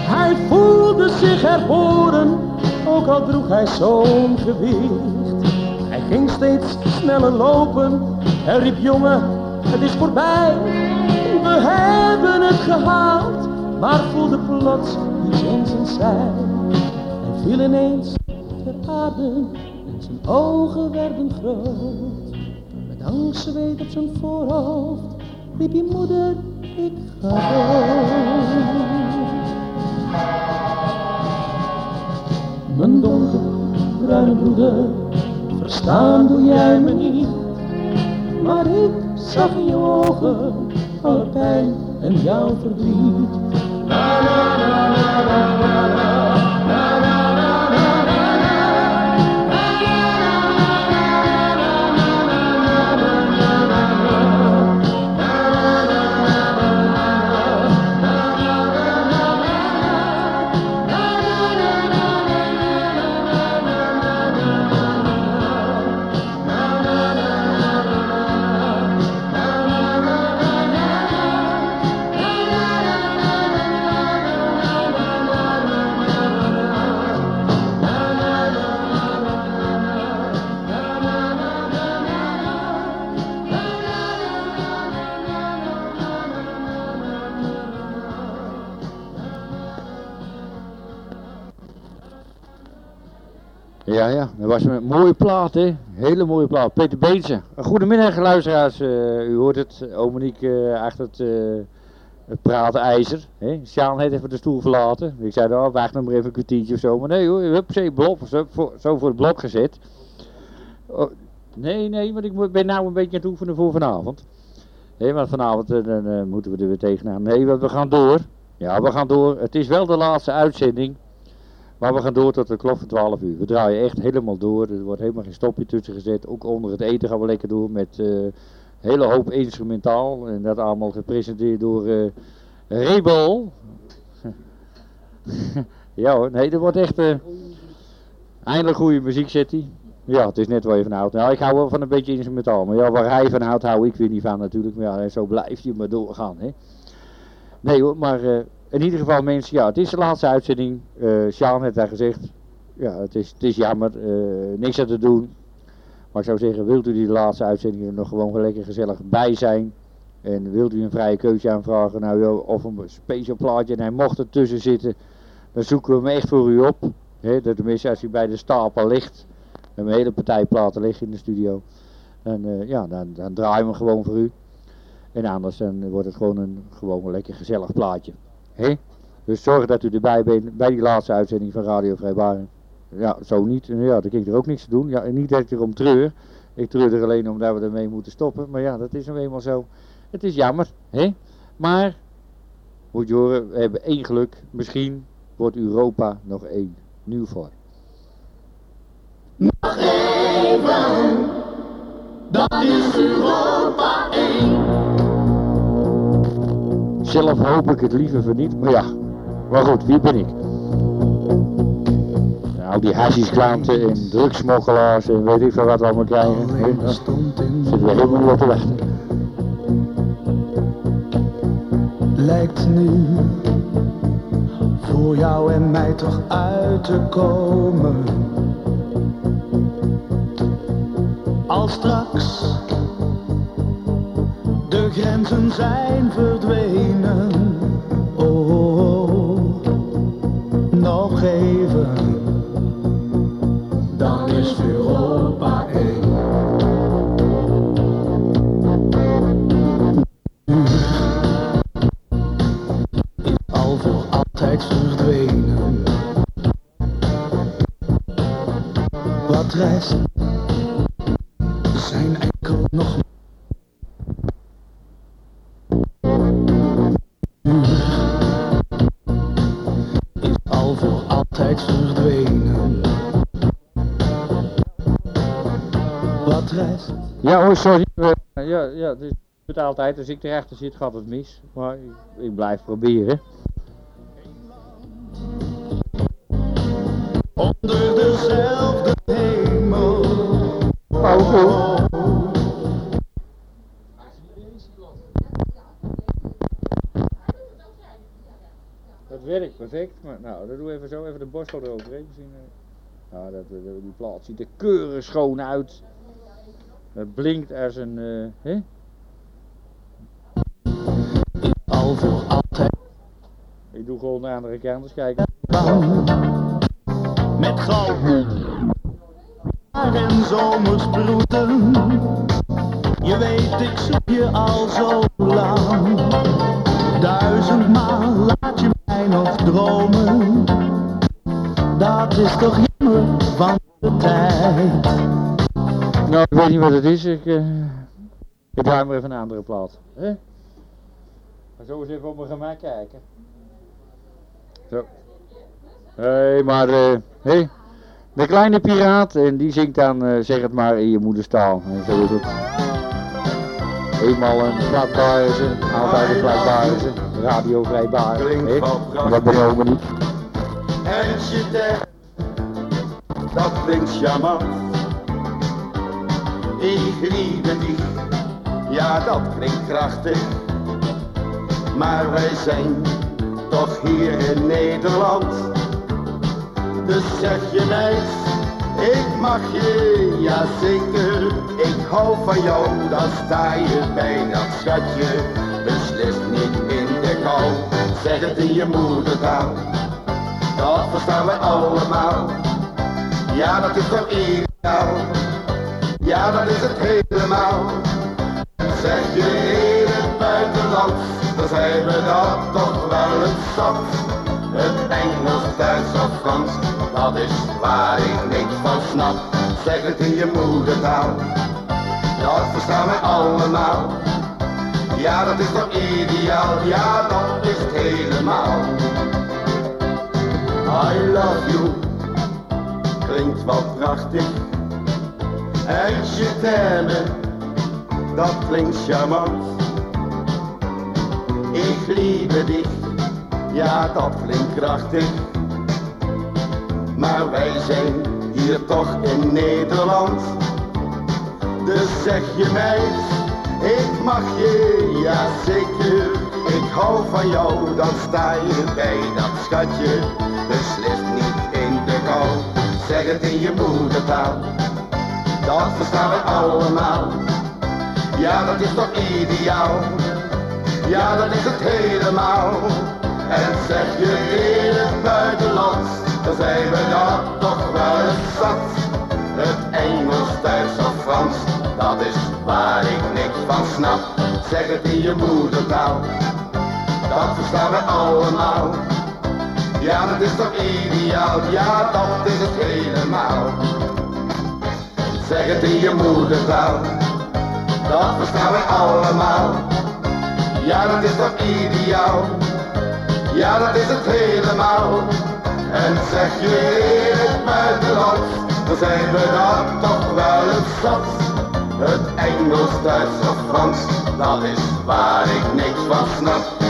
Hij voelde zich herboren, ook al droeg hij zo'n gewicht. Hij ging steeds sneller lopen en riep jongen, het is voorbij. We hebben het gehaald, maar voelde plots iets in zijn zij. Hij viel ineens ter aarde en zijn ogen werden groot. Met angst zweet op zijn voorhoofd riep je moeder, ik ga dood. Mijn donkerbruine broeder, verstaan doe jij me niet. Maar ik zag in je ogen alle pijn en jouw verdriet. Ja, ja, dat was een mooie plaat, hè? Hele mooie plaat. Peter Beense. Goedemiddag, luisteraars. Eh, u hoort het, Omoniek uh, achter het, uh, het. Hè? Sjaan heeft even de stoel verlaten. Ik zei, nou, wacht nog maar even een kwartiertje of zo. Maar nee hoor, hup, zee, blok, zo, voor, het blok gezet. Oh, nee, nee, want ik ben nou een beetje aan het oefenen voor vanavond. Hé, want vanavond eh, dan, eh, moeten we er weer tegenaan. Nee, want we gaan door. Ja, we gaan door. Het is wel de laatste uitzending. Maar we gaan door tot de klok van 12 uur. We draaien echt helemaal door. Er wordt helemaal geen stopje tussen gezet. Ook onder het eten gaan we lekker door met eh, een hele hoop instrumentaal. En dat allemaal gepresenteerd door eh Rebel. [LAUGHS] ja hoor, nee, er wordt echt eh, eindelijk goede muziek zet hij. Ja, het is net waar je van houdt. Nou, ik hou wel van een beetje instrumentaal. Maar ja, waar hij van houdt, hou ik weer niet van natuurlijk. Maar ja, zo blijft je maar doorgaan. Hè. Nee hoor, maar in ieder geval mensen, ja, het is de laatste uitzending. Eh Sjaan heeft daar gezegd, ja, het is, het is jammer, eh, niks aan te doen. Maar ik zou zeggen, wilt u die laatste uitzending er nog gewoon lekker gezellig bij zijn? En wilt u een vrije keuze aanvragen, nou of een speciaal plaatje en hij mocht er tussen zitten, dan zoeken we hem echt voor u op. Hè, dat tenminste als hij bij de stapel ligt, en een hele partij platen liggen in de studio, dan, eh, ja, dan, dan draaien we hem gewoon voor u. En anders dan wordt het gewoon een gewoon lekker gezellig plaatje. Dus zorg dat u erbij bent bij die laatste uitzending van Radio Vrijbaren. Ja, zo niet. Ja, dan kan ik er ook niks te doen. Ja, niet dat ik erom treur. Ik treur er alleen omdat we ermee moeten stoppen. Maar ja, dat is nou eenmaal zo. Het is jammer, hè? Maar, moet je horen, we hebben één geluk. Misschien wordt Europa nog één. Nieuw voor. Nog even, dat is Europa 1. Zelf hoop ik het liever voor niet, maar ja. Maar goed, wie ben ik? Nou, die hashishklanten en drugsmokkelaars en weet ik veel wat we allemaal krijgen. Zitten we helemaal niet op te wachten. lijkt nu voor jou en mij toch uit te komen. Als straks grenzen zijn verdwenen. Oh, nog even, dan is Europa één. al voor altijd verdwenen. Wat rest Ja hoor, sorry. Eh, ja, ja, het is het altijd. Als ik erachter zit, gaat het mis. Maar ik, ik blijf proberen. onder dezelfde hemel. Oh, Dat dat werkt perfect. Maar nou, dat doen we even zo, even de borstel eroverheen. Misschien, eh. Nou, dat, dat- die plaat ziet er keurig schoon uit. Het blinkt als een, eh, hè? Al voor altijd Ik doe gewoon de andere kant, eens kijken. met goud. En zomersproeten. Je weet, ik zoek je al zo lang. Duizendmaal laat je mij nog dromen. Dat is toch jammer van de tijd. Nou, ik weet niet wat het is. Ik, eh, ik draai maar even een andere plaat. Hè? Zo eens even op mijn gemak kijken. Zo. Hé, hey, maar, eh, hé. De kleine piraat, en die zingt dan, eh, zeg het maar, in je moederstaal. En zo is het. Eenmaal een platbaarse, altijd een platbaarse, radiovrijbaar. hè? Dat ben je ook niet. En je dat klinkt charmant. Ik liebe dich, ja dat klinkt krachtig. Maar wij zijn toch hier in Nederland. Dus zeg je meid, ik mag je, ja zeker. Ik hou van jou, dan sta je bij dat schatje. Beslist niet in de kou, zeg het in je moedertaal. Dat verstaan wij allemaal. Ja, dat is toch ideaal. Ja, dat is het helemaal. Zeg je in het buitenland, dan zijn we dat toch wel het zat. Het Engels, Duits of Frans, dat is waar ik niks van snap. Zeg het in je moedertaal, dat verstaan wij allemaal. Ja, dat is toch ideaal, ja, dat is het helemaal. I love you, klinkt wel prachtig. En je t'aime, dat klinkt charmant. Ik liebe dich, ja dat klinkt krachtig. Maar wij zijn hier toch in Nederland. Dus zeg je meid, ik mag je, ja zeker. Ik hou van jou, dan sta je bij dat schatje. Beslist niet in de kou, zeg het in je moedertaal. Dat verstaan wij allemaal. Ja, dat is toch ideaal. Ja, dat is het helemaal. En zeg je in het buitenland, dan zijn we dat toch wel eens zat. Het Engels, Duits of Frans, dat is waar ik niks van snap. Zeg het in je moedertaal, dat verstaan we allemaal. Ja, dat is toch ideaal, ja, dat is het helemaal. Zeg het in je moedertaal, dat verstaan we allemaal. Ja, dat is toch ideaal, ja, dat is het helemaal. En zeg je in het buitenland, dan zijn we dat toch wel eens zat. Het Engels, Duits of Frans, dat is waar ik niks van snap.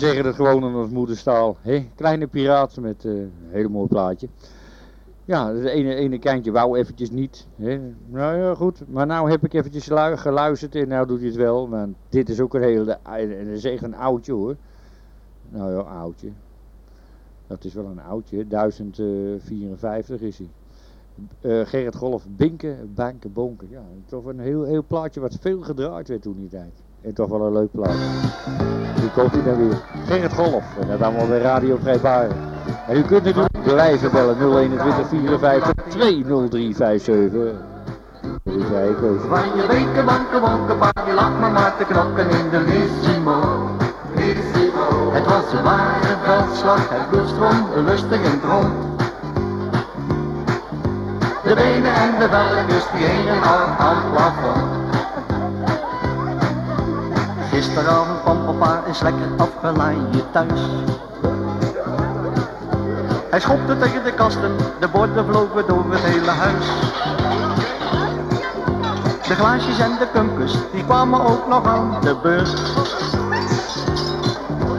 We zeggen het gewoon in ons moederstaal. Kleine piraat met eh, een hele mooi plaatje. Ja, het ene, ene kantje wou eventjes niet. Nou ja, goed. Maar nou heb ik eventjes lu- geluisterd en nou doet hij het wel. Dit is ook een hele, en dat is echt een oudje hoor. Nou ja, oudje. Dat is wel een oudje, 1054 is hij. Eh, Gerrit Golf, Binken, Banken, Bonken. Ja, toch een heel, heel plaatje wat veel gedraaid werd toen die tijd. En toch wel een leuk plaatje. Nu komt hij dan weer. Gerrit Golf. En dat allemaal bij Radio Vrijbaren. En u kunt natuurlijk blijven bellen 021 54 20357. Dat. Van je weken, wanken, wonken, pak je lag maar maar te knokken in de Lissimo. Lissimo. Het was een ware veldslag, het bloed lustig en rond. De benen en de velletjes die hingen al aan het plafond. Gisteravond kwam papa eens lekker afgelaaid thuis. Hij schopte tegen de kasten, de borden vlogen door het hele huis. De glaasjes en de kumpus, die kwamen ook nog aan de beurt.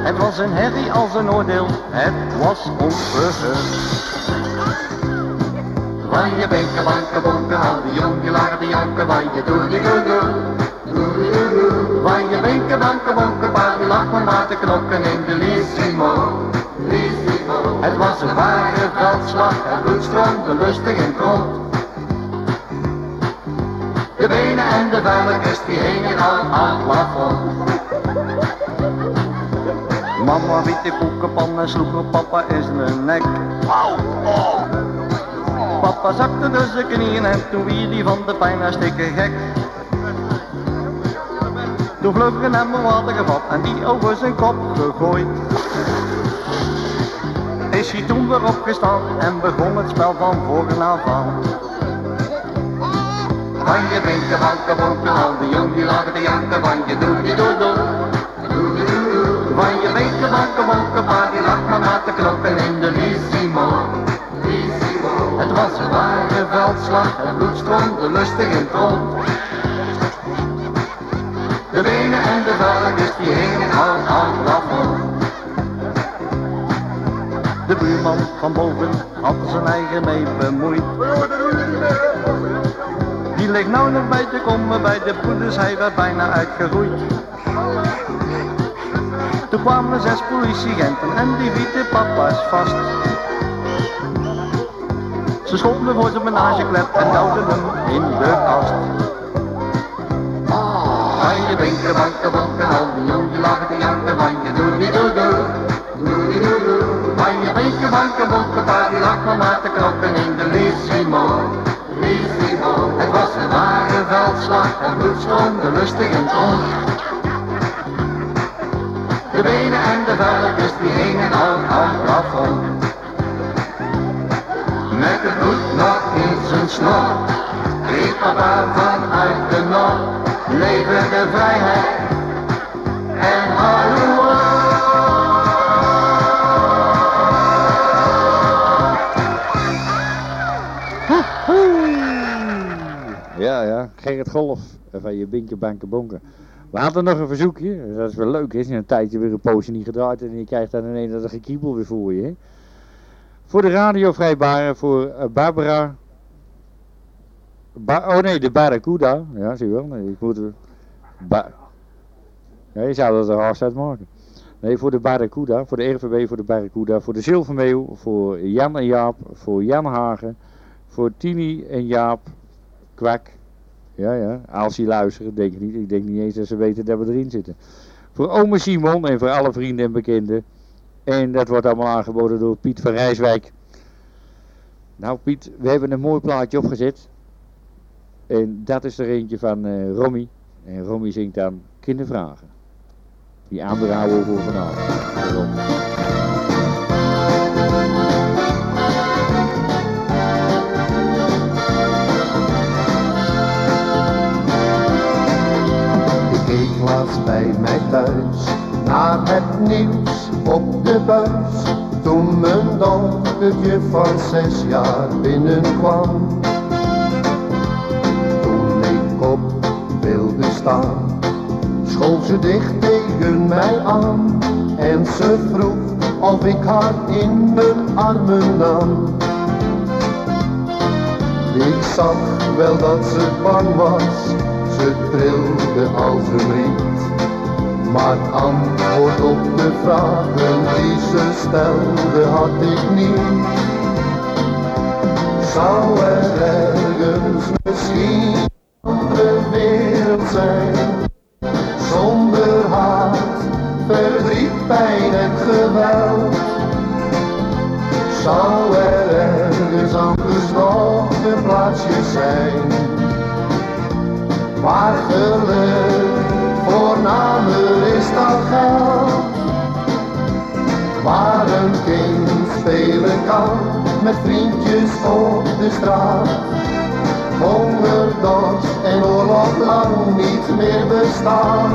Het was een herrie als een oordeel, het was onverheugd. Van je benken, banken, bonken, al die jongen lagen de janken, van je doe die doe doe. Van je benken, banken, bonken, pa, die lag maar maar te knokken in de Lissimo. Lissimo. Het was een ware veldslag, het bloed stroomde lustig in het rond. De benen en de velkens die hingen al aan het plafond. Mama wiet die koekenpan en sloeg op papa in zijn nek. Papa zakte dus zijn knieën en toen wie die van de pijn hartstikke gek. Toen er naar mijn water gevat en die over zijn kop gegooid. Is hij toen weer opgestaan en begon het spel van voren af aan. Van je binken, banken, bonken, al die jong die lagen te janken, van je doe die doe doe. Van je binken, banken, bonken, pa die lag maar maar te knokken in de Lissimo. Het was een ware veldslag, het bloed stroomde lustig in het rond. En de velkens die hingen aan. De buurman van boven had zijn eigen mee bemoeid. Die ligt nou nog bij te komen bij de poeders, hij werd bijna uitgeroeid. Toen kwamen zes politieagenten en die wieten papa's vast. Ze schonden voor zijn menageklep en houden hem in de kast. Van je binken, banken, banken, al die jongen die lagen te janken, van je doe die doe doe. Doe doe doe. Van je binken, banken, banken, pa die lag maar te knokken in de Lissimo. Lissimo. Het was een ware veldslag, het bloed stroomde lustig in rond. De benen en de velkens die hingen al aan het plafond. Met het bloed nog in zijn snor, riep papa vanuit de noord. Leven de vrijheid en hallo. Ja, ja, Gerrit Golf van je binken, banken, bonken. We hadden nog een verzoekje, dat is wel leuk, is een tijdje weer een poosje niet gedraaid en je krijgt dan ineens dat gekiebel weer voor je. Voor de radio vrijbaren, voor eh, Barbara. Oh nee, de Barracuda. Ja, zie je wel. Ik moet. Ba ja, je zou dat er haast uit maken. Nee, voor de Barracuda, voor de RVB, voor de Barracuda, voor de Zilvermeeuw, voor Jan en Jaap, voor Jan Hagen, voor Tini en Jaap, Kwak. Ja, ja, als die luisteren, denk ik niet. Ik denk niet eens dat ze weten dat we erin zitten. Voor ome Simon en voor alle vrienden en bekenden. En dat wordt allemaal aangeboden door Piet van Rijswijk. Nou Piet, we hebben een mooi plaatje opgezet. En dat is er eentje van eh Romy. En Romy zingt dan Kindervragen. Die aandragen voor vanavond. Laatst bij mij thuis naar het nieuws op de buis. Toen mijn dochtertje van zes jaar binnenkwam. Staan, ze dicht tegen mij aan. En ze vroeg of ik haar in mijn armen nam. Ik zag wel dat ze bang was, ze trilde als een riet. Maar antwoord op de vragen die ze stelde had ik niet. Zou er ergens misschien zijn, zonder haat, verdriet, pijn en geweld? Zou er ergens anders nog een plaatsje zijn, waar geluk voornamer is dan geld? Waar een kind spelen kan met vriendjes op de straat. Honger, in lang niet meer bestaan.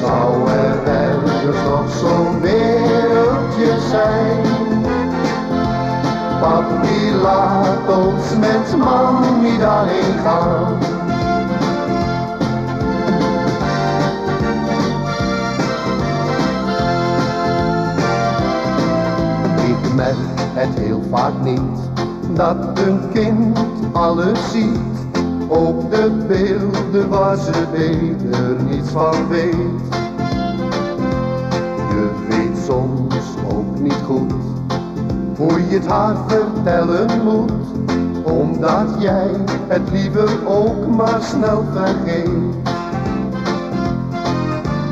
Zou er ergens nog zo'n wereldje zijn? Papi laat ons met mami daarin gaan. Ik merk het heel vaak niet dat een kind alles ziet ook de beelden waar ze beter niets van weet. Je weet soms ook niet goed hoe je het haar vertellen moet. Omdat jij het liever ook maar snel vergeet.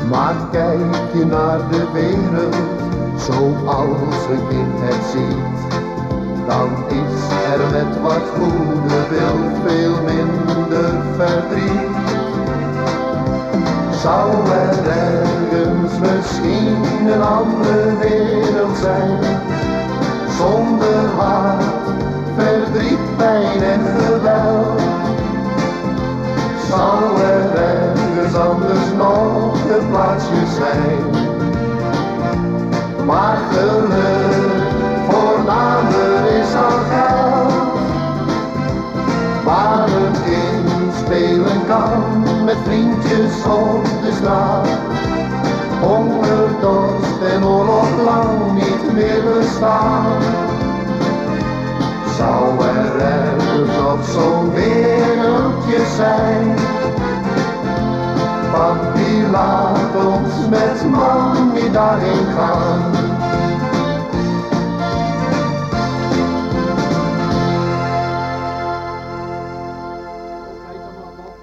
Maar kijk je naar de wereld zoals een kind het ziet, dan is er met wat goede wil veel minder verdriet. Zou er ergens misschien een andere wereld zijn, zonder haat, verdriet, pijn en geweld? Zal er ergens anders nog een plaatsje zijn? Maar geluk voornamer is dan geld. Waar een kind spelen kan met vriendjes op de straat. Honger, dorst en oorlog lang niet meer bestaan. Zou er ergens nog zo'n wereldje zijn? Papi, laat ons met mami daarheen gaan.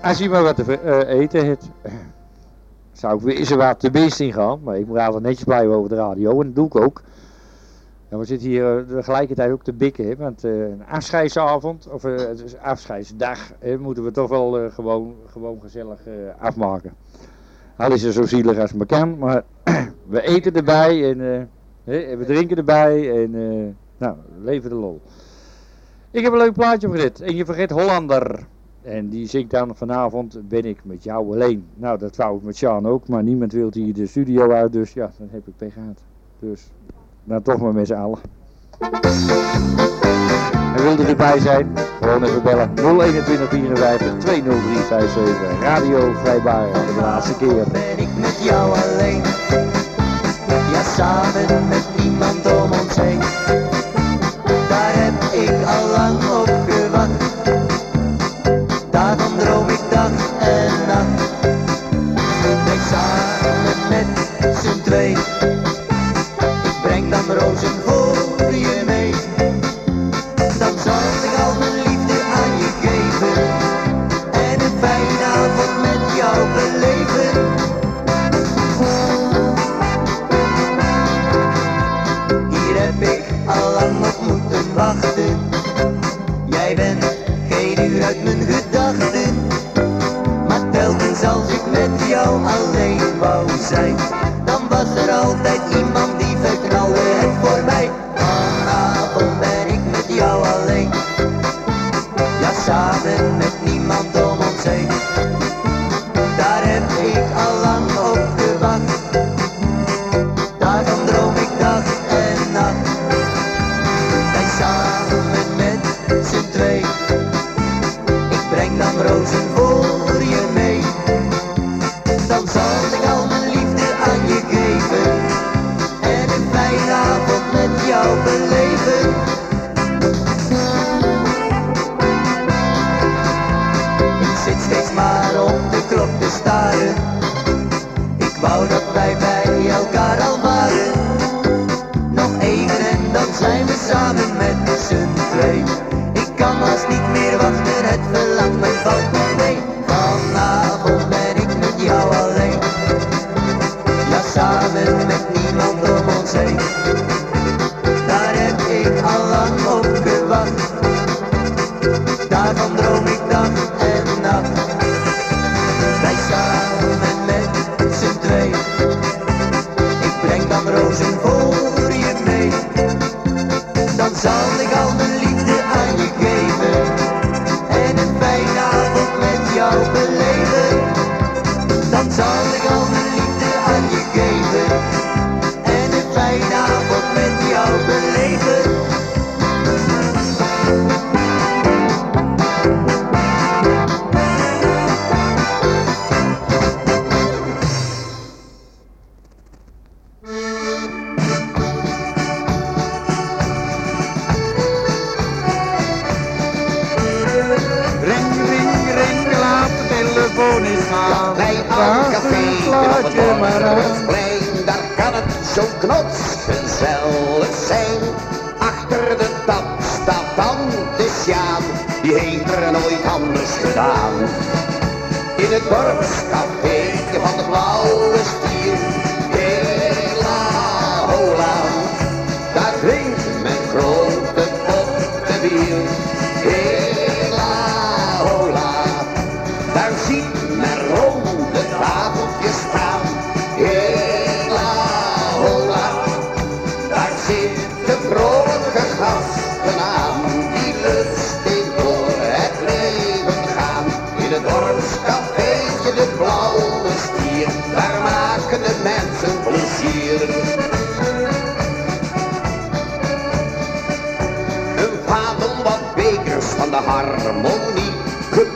Als je maar wat te eh, eten heeft, [CLEARS THROAT] zou ik weer wat de beest in gaan. Maar ik moet altijd netjes blijven over de radio en dat doe ik ook. En we zitten hier uh, tegelijkertijd ook te bikken, want uh, een afscheidsavond, of is afscheidsdag, hè, moeten we toch wel gewoon, gewoon gezellig afmaken. Al is het zo zielig als het maar kan, maar [CLEARS THROAT] we eten erbij en hè, we drinken erbij en nou, leven de lol. Ik heb een leuk plaatje dit en je vergeet Hollander. En die zingt dan vanavond ben ik met jou alleen. Nou, dat wou ik met Sjaan ook, maar niemand wil hier de studio uit, dus ja, dan heb ik pech gehad. Dus, nou toch maar met z'n allen. En wilde erbij zijn? Gewoon even bellen. 021 54 20357. Radio Vrijbaar, de laatste keer. Ben ik met jou alleen? Ja, samen met iemand om ons heen. Daar heb ik al lang het eh, plein daar kan het zo knots zijn. Achter de tap staat dan de Sjaan, die heeft er nooit anders gedaan. In het dorpscafé van de Blauwe Straat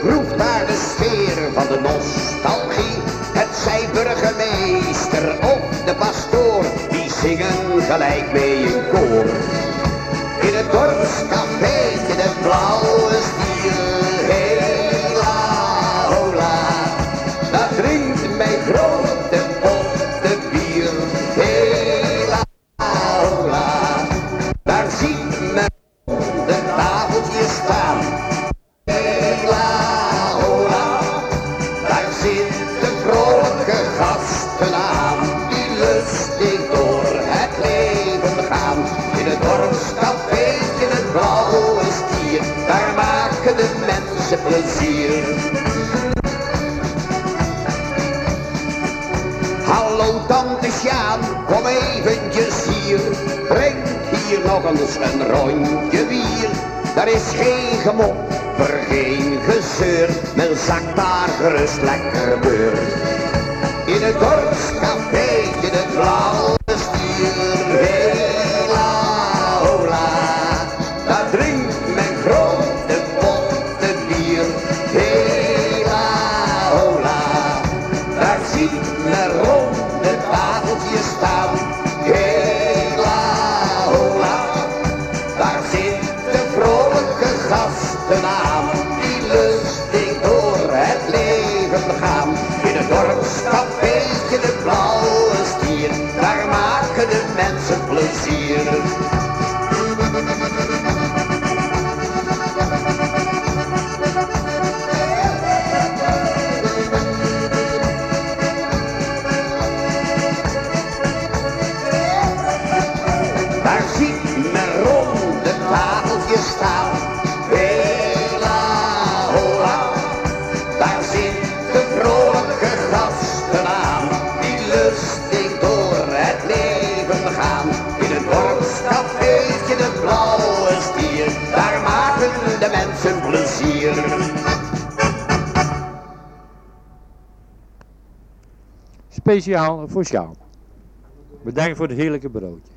Proef daar de sfeer van de nostalgie. Het zij burgemeester of de pastoor, die zingen gelijk mee in koor. In het dorpscafé in het blauw speciaal voor Bedankt voor het heerlijke broodje.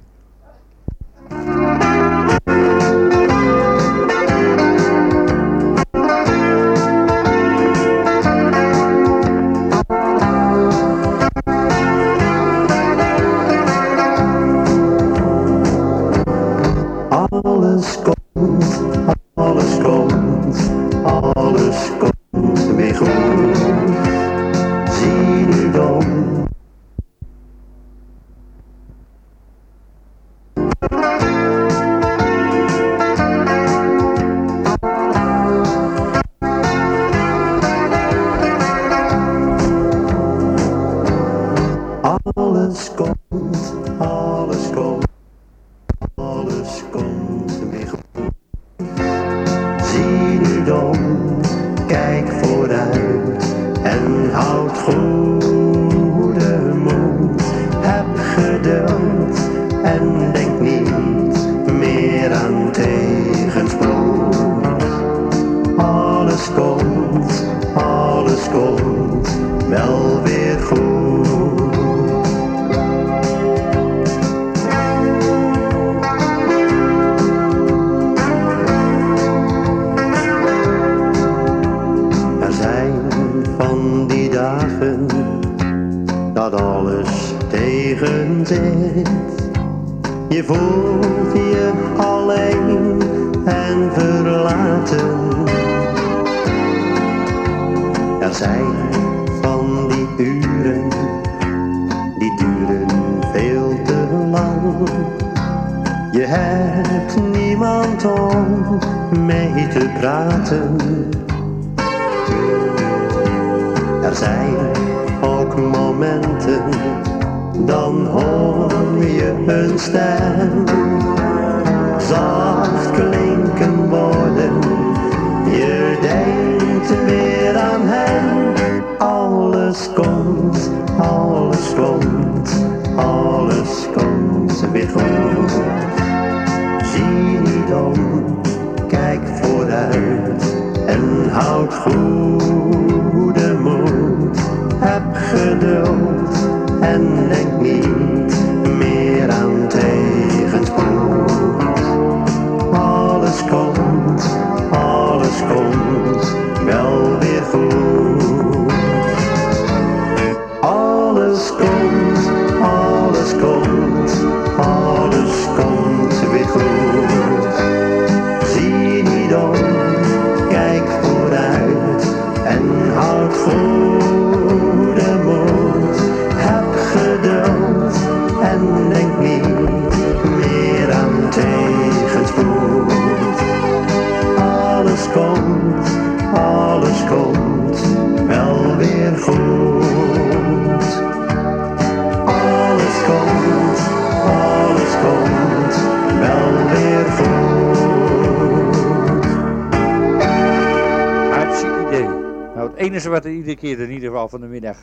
Geduld en denk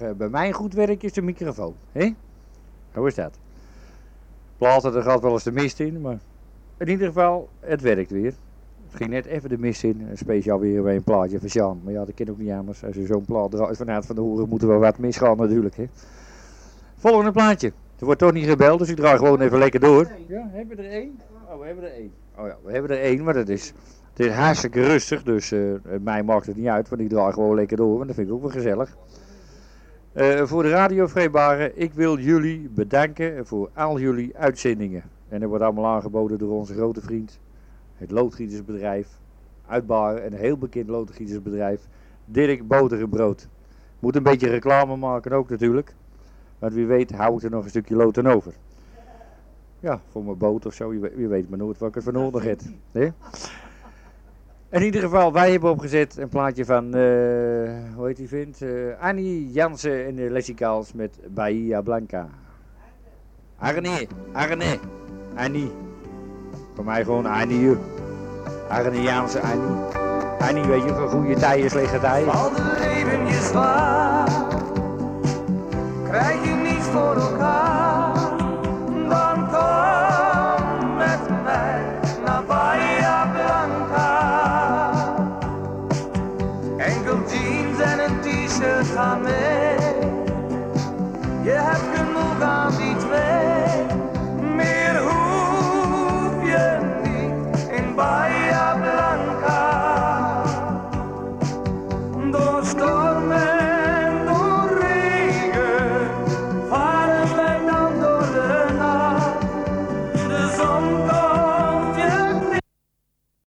eh, bij mij goed werkt is de microfoon. hè? Hoe is dat? Platen, er gaat wel eens de mist in, maar in ieder geval, het werkt weer. Het ging net even de mist in, en speciaal weer bij een plaatje van Sjaan. Maar ja, dat kan ook niet anders. Als je zo'n plaat draait vanuit van de horen, moet er wel wat misgaan natuurlijk. Hè? Volgende plaatje. Er wordt toch niet gebeld, dus ik draai gewoon even lekker door. Ja, hebben we er één? Oh, we hebben er één. Oh ja, we hebben er één, maar dat is, het is hartstikke rustig, dus eh, mij maakt het niet uit, want ik draai gewoon lekker door, want dat vind ik ook wel gezellig. Eh, voor de radiovreebaren, ik wil jullie bedanken voor al jullie uitzendingen. En dat wordt allemaal aangeboden door onze grote vriend, het loodgietersbedrijf, uit Baren, een heel bekend loodgietersbedrijf, Dirk Boter en Brood. Moet een beetje reclame maken ook natuurlijk, want wie weet hou ik er nog een stukje lood over. Ja, voor mijn boot of zo, je weet, je weet maar nooit wat ik ervan nodig heb. In ieder geval, wij hebben opgezet een plaatje van, eh, hoe heet die vindt? Annie Jansen en de Lessikaals met Bahia Blanca. Arne, Arne, Annie. Voor mij gewoon Annie. Arne Jansen, Annie. Annie, weet je, van goede tijden, slechte tijden. Valt het leven je zwaar, krijg je niets voor elkaar, Ég hef